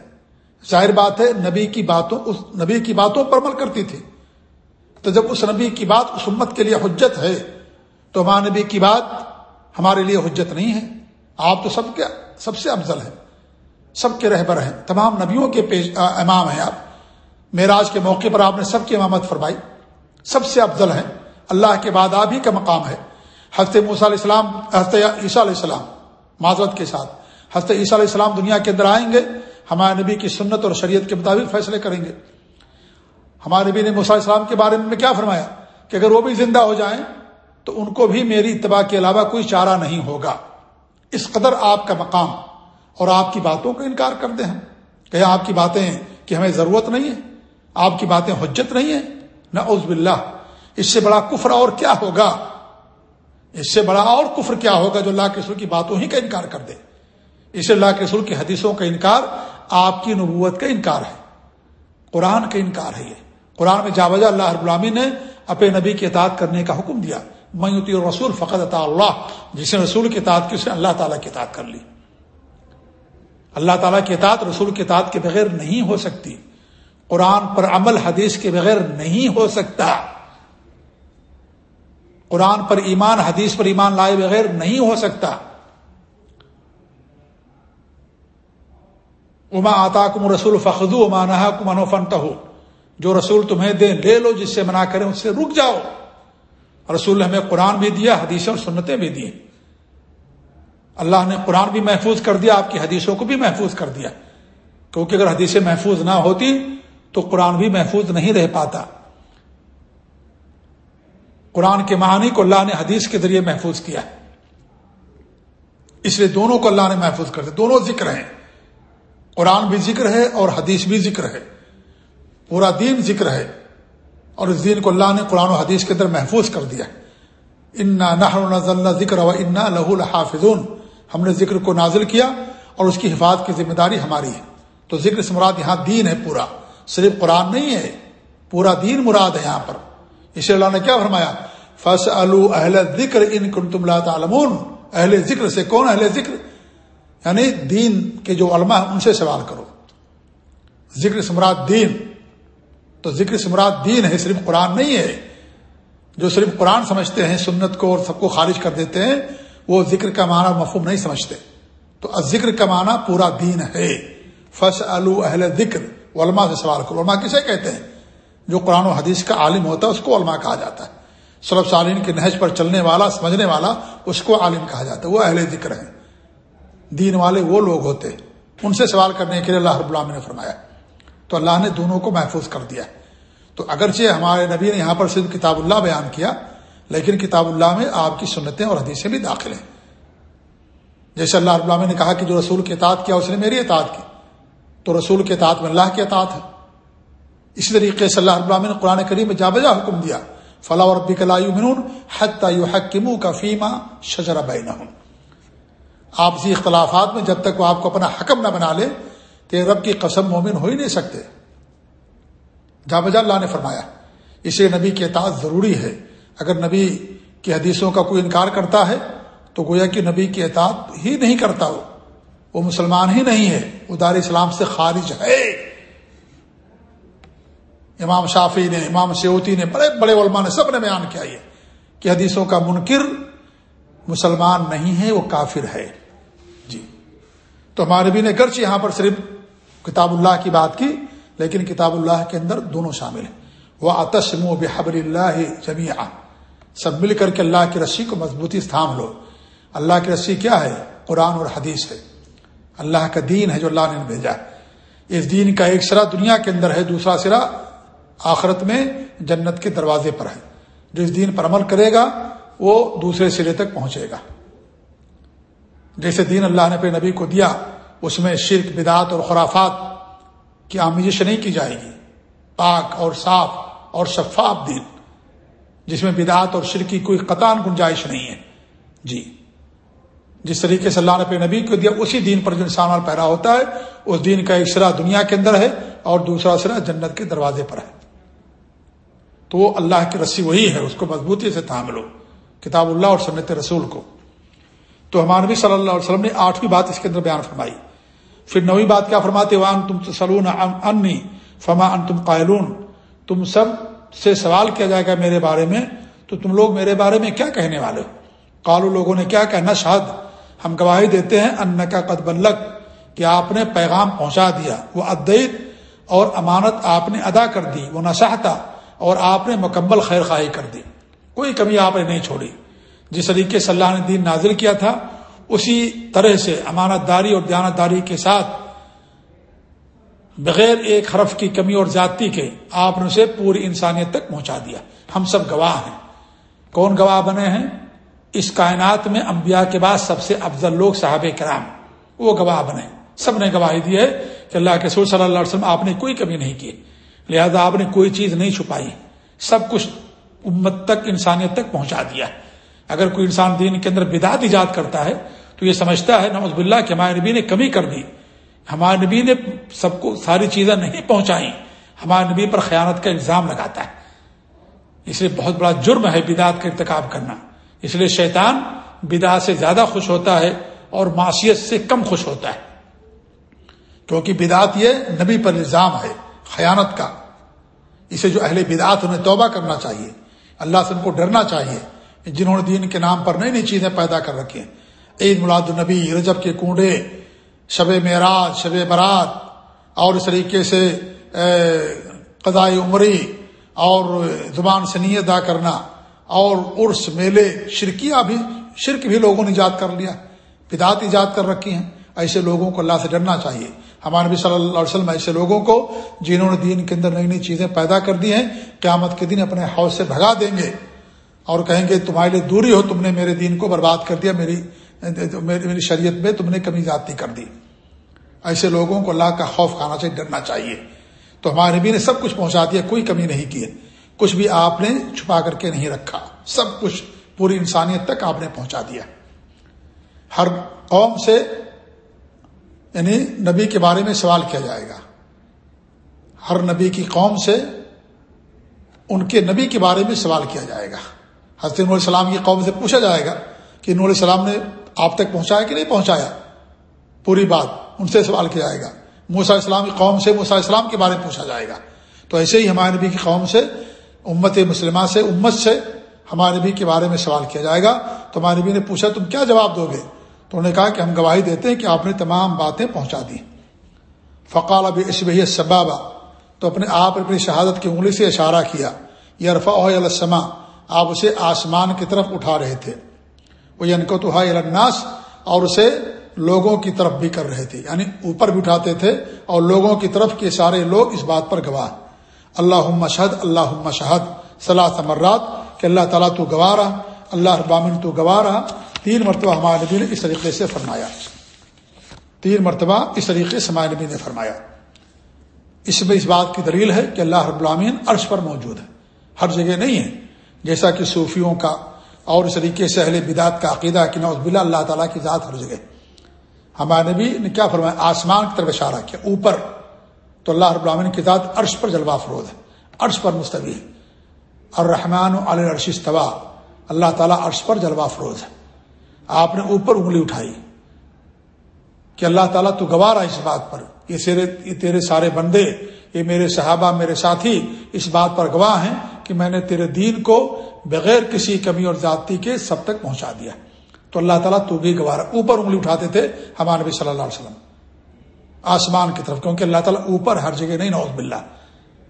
Speaker 1: ظاہر بات ہے، نبی کی باتوں، اس نبی کی باتوں پر عمل کرتی تھی۔ تو جب اس نبی کی بات اس امت کے لیے حجت ہے، تو ہمارے نبی کی بات ہمارے لیے حجت نہیں ہے۔ آپ تو سب کے سب سے افضل ہیں۔ سب کے رہبر ہیں۔ تمام نبیوں کے پیش امام ہیں آپ۔ معراج کے موقع پر آپ نے سب کی امامت فرمائی۔ سب سے افضل ہیں۔ اللہ کے بعد آپ ہی کا مقام ہے۔ حضرت موسیٰ علیہ السلام حضرت عیسیٰ علیہ السلام معذرت کے ساتھ۔ حضرت عیسیٰ علیہ السلام دنیا کے اندر آئیں گے۔ ہمارے نبی کی سنت اور شریعت کے مطابق فیصلے کریں گے۔ ہمارے نبی نے موسیٰ علیہ السلام کے بارے میں کیا فرمایا کہ اگر وہ بھی زندہ ہو جائیں تو ان کو بھی میری اتباع کے علاوہ کوئی چارہ نہیں ہوگا۔ اس قدر آپ کا مقام اور آپ کی باتوں کا انکار کر دیں ہم۔ کہ آپ کی باتیں کہ ہمیں ضرورت نہیں ہے، آپ کی باتیں حجت نہیں ہیں۔ نہ عزب اللہ اس سے بڑا کفر اور کیا ہوگا؟ اس سے بڑا اور کفر کیا ہوگا جو اللہ کے رسول کی باتوں ہی کا انکار کر دے؟ اس اللہ کے رسول کی حدیثوں کا انکار آپ کی نبوت کا انکار ہے، قرآن کا انکار ہے یہ۔ قرآن میں جا اللہ رب العامی نے اپنے نبی کی اطاعت کرنے کا حکم دیا۔ میوتی رسول فقط اطاع اللہ۔ جس نے رسول کی اطاعت کی، اس نے اللہ تعالیٰ کی اطاعت کر لی۔ اللہ تعالیٰ کی اطاعت رسول کی اطاعت کے بغیر نہیں ہو سکتی۔ قرآن پر عمل حدیث کے بغیر نہیں ہو سکتا۔ قرآن پر ایمان، حدیث پر ایمان لائے بغیر نہیں ہو سکتا۔ اما آتا کم رسول فخو اما کم انوفنت ہو جو رسول تمہیں دیں، لے لو، جس سے منع کریں، اس سے رک جاؤ۔ رسول نے ہمیں قرآن بھی دیا، حدیثیں اور سنتیں بھی دی اللہ نے قرآن بھی محفوظ کر دیا، آپ کی حدیثوں کو بھی محفوظ کر دیا۔ کیونکہ اگر حدیثیں محفوظ نہ ہوتی، تو قرآن بھی محفوظ نہیں رہ پاتا۔ قرآن کے معنی کو اللہ نے حدیث کے ذریعے محفوظ کیا۔ اس لیے دونوں کو اللہ نے محفوظ کر دیا۔ دونوں ذکر ہیں۔ قرآن بھی ذکر ہے اور حدیث بھی ذکر ہے۔ پورا دین ذکر ہے اور اس دین کو اللہ نے قرآن و حدیث کے اندر محفوظ کر دیا انا نہ ذکر و انا لہ الحافظون ہم نے ذکر کو نازل کیا اور اس کی حفاظت کی ذمہ داری ہماری ہے۔ تو ذکر سے مراد یہاں دین ہے پورا۔ صرف قرآن نہیں ہے، پورا دین مراد ہے یہاں پر۔ اس اللہ نے کیا فرمایا؟ فص اہل ذکر ان کن تم تعلمون۔ اہل ذکر سے کون اہل ذکر؟ یعنی دین کے جو علماء ہیں، ان سے سوال کرو۔ ذکر سمرات دین۔ تو ذکر سمرات دین ہے، صرف قرآن نہیں ہے۔ جو صرف قرآن سمجھتے ہیں، سنت کو اور سب کو خارج کر دیتے ہیں، وہ ذکر کا معنی مفہوم نہیں سمجھتے۔ تو ذکر کا معنی پورا دین ہے۔ فص اہل ذکر علماء سے سوال کرو۔ علماء کسے کہتے ہیں؟ جو قرآن و حدیث کا عالم ہوتا ہے، اس کو علماء کہا جاتا ہے۔ سرب سالین کے نہج پر چلنے والا، سمجھنے والا، اس کو عالم کہا جاتا ہے۔ وہ اہل ذکر ہیں۔ دین والے وہ لوگ ہوتے ان سے سوال کرنے کے لیے اللہ رب اللہ نے فرمایا تو اللہ نے دونوں کو محفوظ کر دیا تو اگرچہ ہمارے نبی نے یہاں پر صرف کتاب اللہ بیان کیا، لیکن کتاب اللہ میں آپ کی سنتیں اور حدیثیں بھی داخل ہیں۔ جیسے اللہ رب اللہ نے کہا کہ جو رسول کی اطاعت کیا، اس نے میری اطاعت کی۔ تو رسول کے اطاعت میں اللہ کے اطاعت ہے۔ اسی طریقے سے اللہ ابراہین نے قرآن کریم میں جا بجا حکم دیا فلاح اور منون حکمو کا فیما شجر بین آپ اسی اختلافات میں جب تک وہ آپ کو اپنا حکم نہ بنا لے تو رب کی قسم مومن ہو ہی نہیں سکتے۔ جا بجا اللہ نے فرمایا، اسے نبی کے اطاعت ضروری ہے۔ اگر نبی کی حدیثوں کا کوئی انکار کرتا ہے، تو گویا کہ نبی کی اطاعت ہی نہیں کرتا وہ۔ وہ مسلمان ہی نہیں ہے، وہ دار اسلام سے خارج ہے۔ امام شافی نے، امام سیوتی نے، بڑے بڑے علماء نے سب نے بیان کیا یہ کہ حدیثوں کا منکر مسلمان نہیں ہے، وہ کافر ہے۔ تو ہمارے نے گرچ یہاں پر صرف کتاب اللہ کی بات کی، لیکن کتاب اللہ کے اندر دونوں شامل ہیں۔ وہ آتشم و بحبر اللہ جمی سب مل کر کے اللہ کی رسی کو مضبوطی تھام لو۔ اللہ کی رسی کیا ہے؟ قرآن اور حدیث ہے۔ اللہ کا دین ہے جو اللہ نے بھیجا ہے۔ اس دین کا ایک سرا دنیا کے اندر ہے، دوسرا سرا آخرت میں جنت کے دروازے پر ہے۔ جو اس دین پر عمل کرے گا، وہ دوسرے سرے تک پہنچے گا۔ جیسے دین اللہ نے پہ نبی کو دیا، اس میں شرک بدعت اور خرافات کی آمیزش نہیں کی جائے گی۔ پاک اور صاف اور شفاف دین، جس میں بدعت اور شرک کی کوئی قطان گنجائش نہیں ہے۔ جی۔ جس طریقے سے اللہ نے نبی کو دیا، اسی دین پر جو انسان پیدا ہوتا ہے، اس دین کا ایک سرا دنیا کے اندر ہے اور دوسرا سرا جنت کے دروازے پر ہے۔ تو وہ اللہ کی رسی وہی ہے، اس کو مضبوطی سے تھام لو کتاب اللہ اور سنت رسول کو۔ تو ہمارے نبی صلی اللہ علیہ وسلم نے آٹھویں بات اس کے اندر بیان فرمائی۔ پھر نویں بات کیا فرماتے وان تم سلون انی فما ان تم قائلون۔ تم سب سے سوال کیا جائے گا میرے بارے میں، تو تم لوگ میرے بارے میں کیا کہنے والے ہو؟ کالو لوگوں نے کیا کہنا شہد ہم گواہی دیتے ہیں ان کا قد بلک کہ آپ نے پیغام پہنچا دیا۔ وہ ادیت اور امانت آپ نے ادا کر دی۔ وہ نشاہتا اور آپ نے مکمل خیر خواہی کر دی۔ کوئی کمی آپ نے نہیں چھوڑی۔ جس طریقے سے اللہ نے دین نازل کیا تھا، اسی طرح سے امانت داری اور دیانت داری کے ساتھ بغیر ایک حرف کی کمی اور زیادتی کے آپ نے اسے پوری انسانیت تک پہنچا دیا۔ ہم سب گواہ ہیں۔ کون گواہ بنے ہیں؟ اس کائنات میں انبیاء کے بعد سب سے افضل لوگ صحاب کرام۔ وہ گواہ بنے۔ سب نے گواہی دی ہے کہ اللہ کے سور صلی اللہ علیہ وسلم آپ نے کوئی کمی نہیں کی۔ لہذا آپ نے کوئی چیز نہیں چھپائی۔ سب کچھ امت تک، انسانیت تک پہنچا دیا۔ ہے اگر کوئی انسان دین کے اندر بدعت ایجاد کرتا ہے، تو یہ سمجھتا ہے نوز باللہ کہ ہمارے نبی نے کمی کر دی۔ ہمارے نبی نے سب کو ساری چیزیں نہیں پہنچائی ہمارے نبی پر خیانت کا الزام لگاتا ہے۔ اس لیے بہت بڑا جرم ہے بدعت کا ارتکاب کرنا۔ اس لیے شیطان بدعت سے زیادہ خوش ہوتا ہے اور معاشیت سے کم خوش ہوتا ہے۔ کیونکہ بدعت یہ نبی پر الزام ہے، خیانت کا۔ اسے جو اہل بدعت انہیں توبہ کرنا چاہیے، اللہ سے ان کو ڈرنا چاہیے۔ جنہوں نے دین کے نام پر نئی نئی چیزیں پیدا کر رکھی ہیں۔ عید ملاد النبی، رجب کے کنڈے شب معراج، شب برات اور اس طریقے سے قضاء عمری، اور زبان سے نیت ادا کرنا، اور عرس، میلے شرکیاں بھی، شرک بھی لوگوں نے ایجاد کر لیا۔ بدعت ایجاد کر رکھی ہیں۔ ایسے لوگوں کو اللہ سے ڈرنا چاہیے۔ ہمارے نبی صلی اللہ علیہ وسلم ایسے لوگوں کو جنہوں نے دین کے اندر نئی نئی چیزیں پیدا کر دی ہیں، قیامت کے دن اپنے حوض سے بھگا دیں گے۔ اور کہیں گے، تمہارے لیے دوری ہو، تم نے میرے دین کو برباد کر دیا، میری میری شریعت میں تم نے کمی جاتی کر دی۔ ایسے لوگوں کو اللہ کا خوف کھانا چاہیے، ڈرنا چاہیے۔ تو ہمارے نبی نے سب کچھ پہنچا دیا، کوئی کمی نہیں کی کچھ بھی آپ نے چھپا کر کے نہیں رکھا۔ سب کچھ پوری انسانیت تک آپ نے پہنچا دیا۔ ہر قوم سے یعنی نبی کے بارے میں سوال کیا جائے گا۔ ہر نبی کی قوم سے ان کے نبی کے بارے میں سوال کیا جائے گا۔ حضرت نور السلام کی قوم سے پوچھا جائے گا کہ نور السلام نے آپ تک پہنچایا کہ نہیں پہنچایا؟ پوری بات ان سے سوال کیا جائے گا۔ موسا اسلام کی قوم سے موسا اسلام کے بارے میں پوچھا جائے گا۔ تو ایسے ہی ہمارے نبی کی قوم سے، امت مسلمہ سے، امت سے ہمارے نبی کے بارے میں سوال کیا جائے گا۔ تو ہمارے نبی نے پوچھا، تم کیا جواب دو گے؟ تو انہوں نے کہا کہ ہم گواہی دیتے ہیں کہ آپ نے تمام باتیں پہنچا دی۔ فقال اب اس بھائی تو اپنے آپ اپنی شہادت کی انگلی سے اشارہ کیا۔ یہ رفا السما آپ اسے آسمان کی طرف اٹھا رہے تھے۔ وہ انکو الناس، اور اسے لوگوں کی طرف بھی کر رہے تھے۔ یعنی اوپر بھی اٹھاتے تھے، اور لوگوں کی طرف کے سارے لوگ اس بات پر گواہ۔ اللہ شہد اللہ شہد صلاح ثمرات کہ اللہ تعالیٰ تو گواہ رہا، اللہ ابامن تو گواہ رہا۔ تین مرتبہ ہمارے نبی نے اس طریقے سے فرمایا۔ تین مرتبہ اس طریقے سے ہمارے نبی نے فرمایا۔ اس میں اس بات کی دلیل ہے کہ اللہ رب العامین عرش پر موجود ہے۔ ہر جگہ نہیں ہے۔ جیسا کہ صوفیوں کا اور اس طریقے سے اہل بدعت کا عقیدہ کہ نوز بلا اللہ تعالیٰ کی ذات ہر جگہ ہمارے نبی نے کیا فرمایا؟ آسمان کی طرف اشارہ کیا، اوپر۔ تو اللہ رب العالمین کی ذات عرش پر جلوہ فروز ہے، عرش پر مستوی ہے۔ اور رحمان عرش استوا اللہ تعالیٰ عرش پر جلوہ فروز ہے۔ آپ نے اوپر انگلی اٹھائی کہ اللہ تعالیٰ تو گوارا اس بات پر، یہ تیرے یہ تیرے سارے بندے، یہ میرے صحابہ، میرے ساتھی اس بات پر گواہ ہیں۔ کہ میں نے تیرے دین کو بغیر کسی کمی اور ذاتی کے سب تک پہنچا دیا۔ تو اللہ تعالیٰ تو بھی گوارا اوپر انگلی اٹھاتے تھے ہمارے نبی صلی اللہ علیہ وسلم۔ آسمان کی طرف، کیونکہ اللہ تعالیٰ اوپر ہر جگہ نہیں نوز بلّہ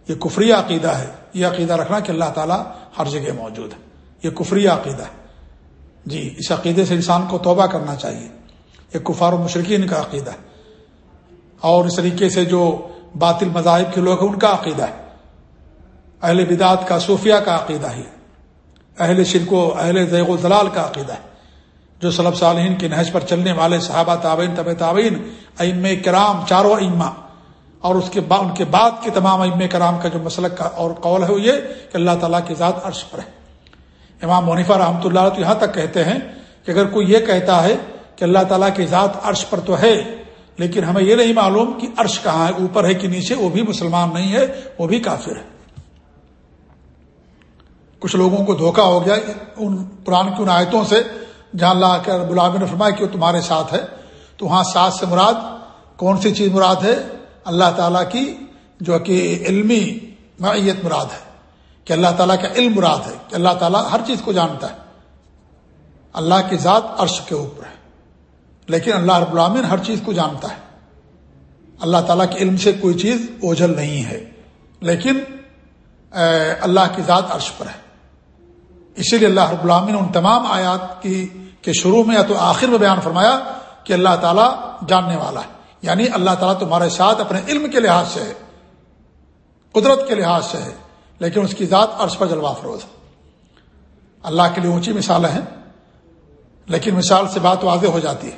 Speaker 1: یہ کفری عقیدہ ہے۔ یہ عقیدہ رکھنا کہ اللہ تعالیٰ ہر جگہ موجود ہے۔ یہ کفری عقیدہ ہے۔ جی اس عقیدے سے انسان کو توبہ کرنا چاہیے۔ یہ کفار و مشرقین کا عقیدہ ہے۔ اور اس طریقے سے جو باطل مذاہب کے لوگ ہیں، ان کا عقیدہ ہے۔ اہل بدعت کا، صوفیہ کا عقیدہ ہے اہل شرک و اہل ضیغ الضلال کا عقیدہ ہے۔ جو صلب صالحین کی نہج پر چلنے والے صحابہ تعبین طب تعبین ام کرام، چاروں اما اور اس کے بعد ان کے بعد کے تمام ام کرام کا جو مسلک کا اور قول ہے وہ یہ کہ اللہ تعالیٰ کی ذات عرش پر ہے۔ امام منیفہ رحمۃ اللہ تو یہاں تک کہتے ہیں کہ اگر کوئی یہ کہتا ہے کہ اللہ تعالیٰ کی ذات عرش پر تو ہے، لیکن ہمیں یہ نہیں معلوم کہ عرش کہاں ہے، اوپر ہے کہ نیچے، وہ بھی مسلمان نہیں ہے، وہ بھی کافر ہے۔ کچھ لوگوں کو دھوکہ ہو گیا ان قرآن کی ان آیتوں سے جہاں اللہ کے رب نے فرمایا کہ وہ تمہارے ساتھ ہے، تو وہاں ساتھ سے مراد کون سی چیز مراد ہے؟ اللہ تعالیٰ کی جو کہ علمی معیت مراد ہے، کہ اللہ تعالیٰ کا علم مراد ہے، کہ اللہ تعالیٰ ہر چیز کو جانتا ہے۔ اللہ کی ذات عرش کے اوپر ہے، لیکن اللہ رب العامن ہر چیز کو جانتا ہے۔ اللہ تعالیٰ کے علم سے کوئی چیز اوجھل نہیں ہے، لیکن اللہ کی ذات عرش پر ہے۔ اسی لیے اللہ رب العامن ان تمام آیات کی کے شروع میں یا تو آخر میں بیان فرمایا کہ اللہ تعالیٰ جاننے والا ہے۔ یعنی اللہ تعالیٰ تمہارے ساتھ اپنے علم کے لحاظ سے ہے، قدرت کے لحاظ سے ہے، لیکن اس کی ذات عرش پر جلوہ فروز ہے۔ اللہ کے لیے اونچی مثالیں ہیں، لیکن مثال سے بات واضح ہو جاتی ہے۔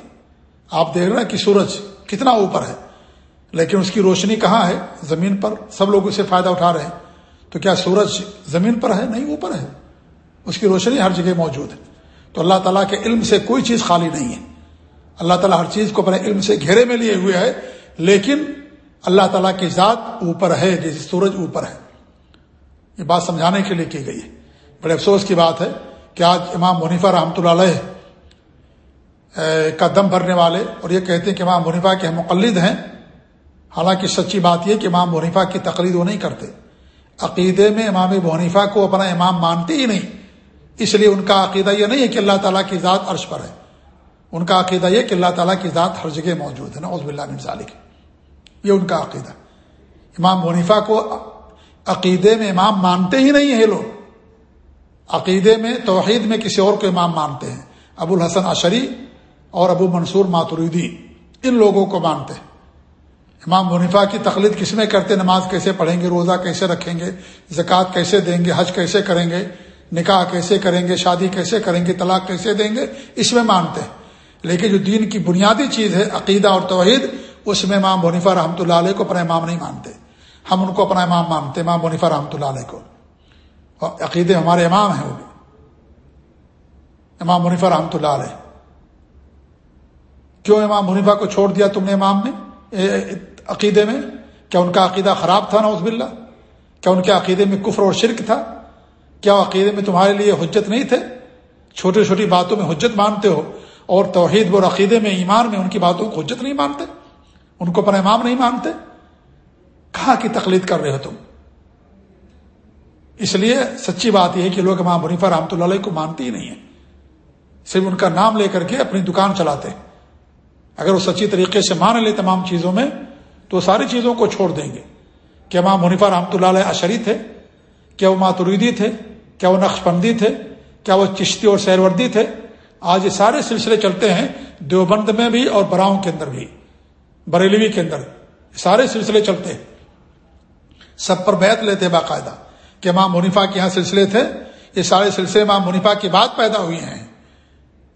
Speaker 1: آپ دیکھ رہے ہیں کہ سورج کتنا اوپر ہے، لیکن اس کی روشنی کہاں ہے؟ زمین پر۔ سب لوگ اسے فائدہ اٹھا رہے ہیں۔ تو کیا سورج زمین پر ہے؟ نہیں، اوپر ہے۔ اس کی روشنی ہر جگہ موجود ہے۔ تو اللہ تعالیٰ کے علم سے کوئی چیز خالی نہیں ہے۔ اللہ تعالیٰ ہر چیز کو اپنے علم سے گھیرے میں لیے ہوئے ہے، لیکن اللہ تعالیٰ کی ذات اوپر ہے، جیسے سورج اوپر ہے۔ یہ بات سمجھانے کے لیے کی گئی ہے۔ بڑے افسوس کی بات ہے کہ آج امام منیفہ رحمۃ اللہ علیہ کا دم بھرنے والے اور یہ کہتے ہیں کہ امام منیفا کے مقلد ہیں۔ حالانکہ سچی بات یہ کہ امام منیفا کی تقلید وہ نہیں کرتے۔ عقیدے میں امام منیفا کو اپنا امام مانتے ہی نہیں۔ اس لیے ان کا عقیدہ یہ نہیں ہے کہ اللہ تعالیٰ کی ذات عرش پر ہے۔ ان کا عقیدہ یہ کہ اللہ تعالیٰ کی ذات ہر جگہ موجود ہے۔ نا عزب اللہ ذالک یہ ان کا عقیدہ۔ امام منیفا کو عقیدے میں امام مانتے ہی نہیں ہیں لوگ۔ عقیدے میں، توحید میں کسی اور کو امام مانتے ہیں۔ ابو الحسن عشری اور ابو منصور ماتوریدی ان لوگوں کو مانتے ہیں۔ امام منیفا کی تقلید کس میں کرتے؟ نماز کیسے پڑھیں گے؟ روزہ کیسے رکھیں گے؟ زکوٰۃ کیسے دیں گے؟ حج کیسے کریں گے؟ نکاح کیسے کریں گے، شادی کیسے کریں گے، طلاق کیسے دیں گے، اس میں مانتے ہیں۔ لیکن جو دین کی بنیادی چیز ہے، عقیدہ اور توحید، اس میں امام منیفا رحمۃ اللہ علیہ کو اپنا امام نہیں مانتے۔ ہم ان کو اپنا امام مانتے، امام منیفا رحمۃ اللہ علیہ کو۔ اور عقیدے ہمارے امام ہیں وہ بھی۔ امام منیفا رحمۃ اللہ علیہ۔ کیوں امام منیفا کو چھوڑ دیا تم نے امام میں عقیدے میں؟ کیا ان کا عقیدہ خراب تھا؟ نا عزب اللہ کیا ان کے عقیدے میں کفر اور شرک تھا؟ کیا عقیدے میں تمہارے لیے حجت نہیں تھے؟ چھوٹی چھوٹی باتوں میں حجت مانتے ہو اور توحید اور عقیدے میں ایمان میں ان کی باتوں کو حجت نہیں مانتے؟ ان کو اپنا امام نہیں مانتے؟ کہاں کی تقلید کر رہے ہو تم؟ اس لیے سچی بات یہ ہے کہ لوگ امام منیفا رحمۃ اللہ علیہ کو مانتے ہی نہیں ہیں۔ صرف ان کا نام لے کر کے اپنی دکان چلاتے ہیں۔ اگر وہ سچی طریقے سے مان لے تمام چیزوں میں، تو ساری چیزوں کو چھوڑ دیں گے۔ کہ امام منیفا رحمۃ اللہ علیہ اشری تھے؟ کیا وہ ماتوریدی تھے؟ کیا وہ نقش بندی تھے؟ کیا وہ چشتی اور سیروردی تھے؟ آج یہ سارے سلسلے چلتے ہیں دیوبند میں بھی اور براؤں کے اندر بھی، بریلوی کے اندر سارے سلسلے چلتے ہیں۔ سب پر بیت لیتے باقاعدہ کہ امام منیفا کے یہاں سلسلے تھے۔ یہ سارے سلسلے امام منیفا کے بعد پیدا ہوئے ہیں۔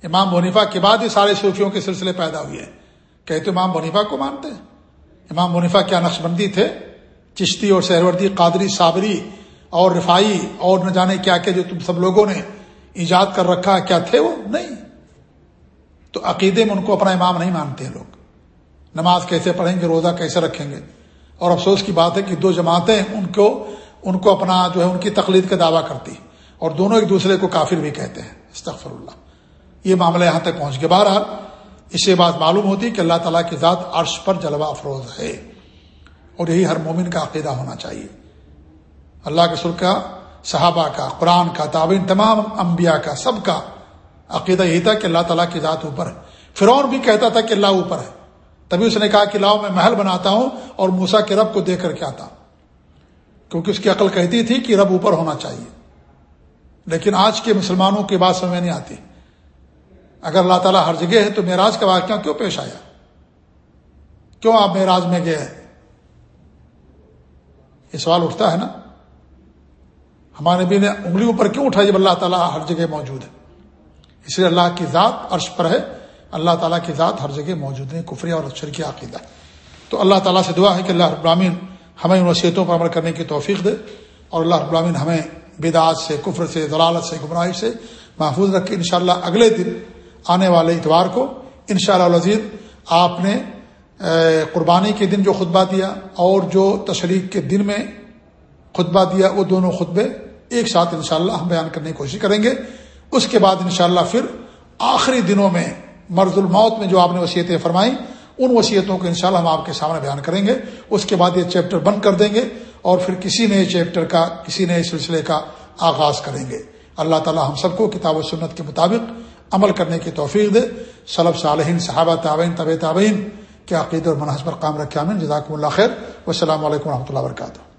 Speaker 1: امام منیفا کے بعد یہ سارے صوفیوں کے سلسلے پیدا ہوئے ہیں۔ کہتے امام منیفا کو مانتے ہیں۔ امام منیفا کیا نقش بندی تھے؟ چشتی اور سہروردی قادری، صابری اور رفائی اور نہ جانے کیا کہ جو تم سب لوگوں نے ایجاد کر رکھا کیا تھے وہ؟ نہیں۔ تو عقیدے میں ان کو اپنا امام نہیں مانتے ہیں لوگ۔ نماز کیسے پڑھیں گے، روزہ کیسے رکھیں گے؟ اور افسوس کی بات ہے کہ دو جماعتیں ان کو ان کو اپنا جو ہے، ان کی تقلید کا دعویٰ کرتی۔ اور دونوں ایک دوسرے کو کافر بھی کہتے ہیں۔ استغفر اللہ یہ معاملہ یہاں تک پہنچ گیا۔ بہرحال، اس سے بات معلوم ہوتی کہ اللہ تعالیٰ کی ذات عرش پر جلوہ افروز ہے۔ اور یہی ہر مومن کا عقیدہ ہونا چاہیے۔ اللہ کے سر کا، صحابہ کا، قرآن کا تعبین تمام انبیاء کا، سب کا عقیدہ یہی تھا کہ اللہ تعالیٰ کی ذات اوپر ہے۔ فرعون بھی کہتا تھا کہ اللہ اوپر ہے۔ تبھی اس نے کہا کہ لاؤ میں محل بناتا ہوں اور موسا کے رب کو دیکھ کر کے آتا ہوں۔ کیونکہ اس کی عقل کہتی تھی کہ رب اوپر ہونا چاہیے۔ لیکن آج کے مسلمانوں کی بات سمجھ نہیں آتی۔ اگر اللہ تعالیٰ ہر جگہ ہے تو معراج کا واقعہ کیوں پیش آیا؟ کیوں آپ معراج میں گئے؟ یہ سوال اٹھتا ہے نا؟ ہمارے نبی نے انگلیوں پر کیوں اٹھائی جب اللہ تعالیٰ ہر جگہ موجود ہے؟ اس لیے اللہ کی ذات عرش پر ہے۔ اللہ تعالیٰ کی ذات ہر جگہ موجود ہے کفری اور اچھر کی عقیدہ۔ تو اللہ تعالیٰ سے دعا ہے کہ اللہ ابرامین ہمیں ان وصیتوں پر عمل کرنے کی توفیق دے اور اللہ ابرامین ہمیں بدعات سے، کفر سے، ضلالت سے، گمراہی سے محفوظ رکھے۔ انشاءاللہ اگلے دن آنے والے اتوار کو ان شاء اللہ آپ نے قربانی کے دن جو خطبہ دیا اور جو تشریق کے دن میں خطبہ دیا وہ دونوں خطبے ایک ساتھ انشاءاللہ ہم بیان کرنے کی کوشش کریں گے۔ اس کے بعد انشاءاللہ پھر آخری دنوں میں مرض الموت میں جو آپ نے وصیتیں فرمائیں، ان وصیتوں کو انشاءاللہ ہم آپ کے سامنے بیان کریں گے۔ اس کے بعد یہ چیپٹر بند کر دیں گے اور پھر کسی نئے چیپٹر کا، کسی نئے سلسلے کا آغاز کریں گے۔ اللہ تعالی ہم سب کو کتاب و سنت کے مطابق عمل کرنے کی توفیق دے۔ صلب صالحین، صحابہ تعبین طب تعبین کے عقید اور منحص پر کام رکھے امین جزاکم اللہ خیر۔ السلام علیکم و رحمۃ اللہ وبرکاتہ۔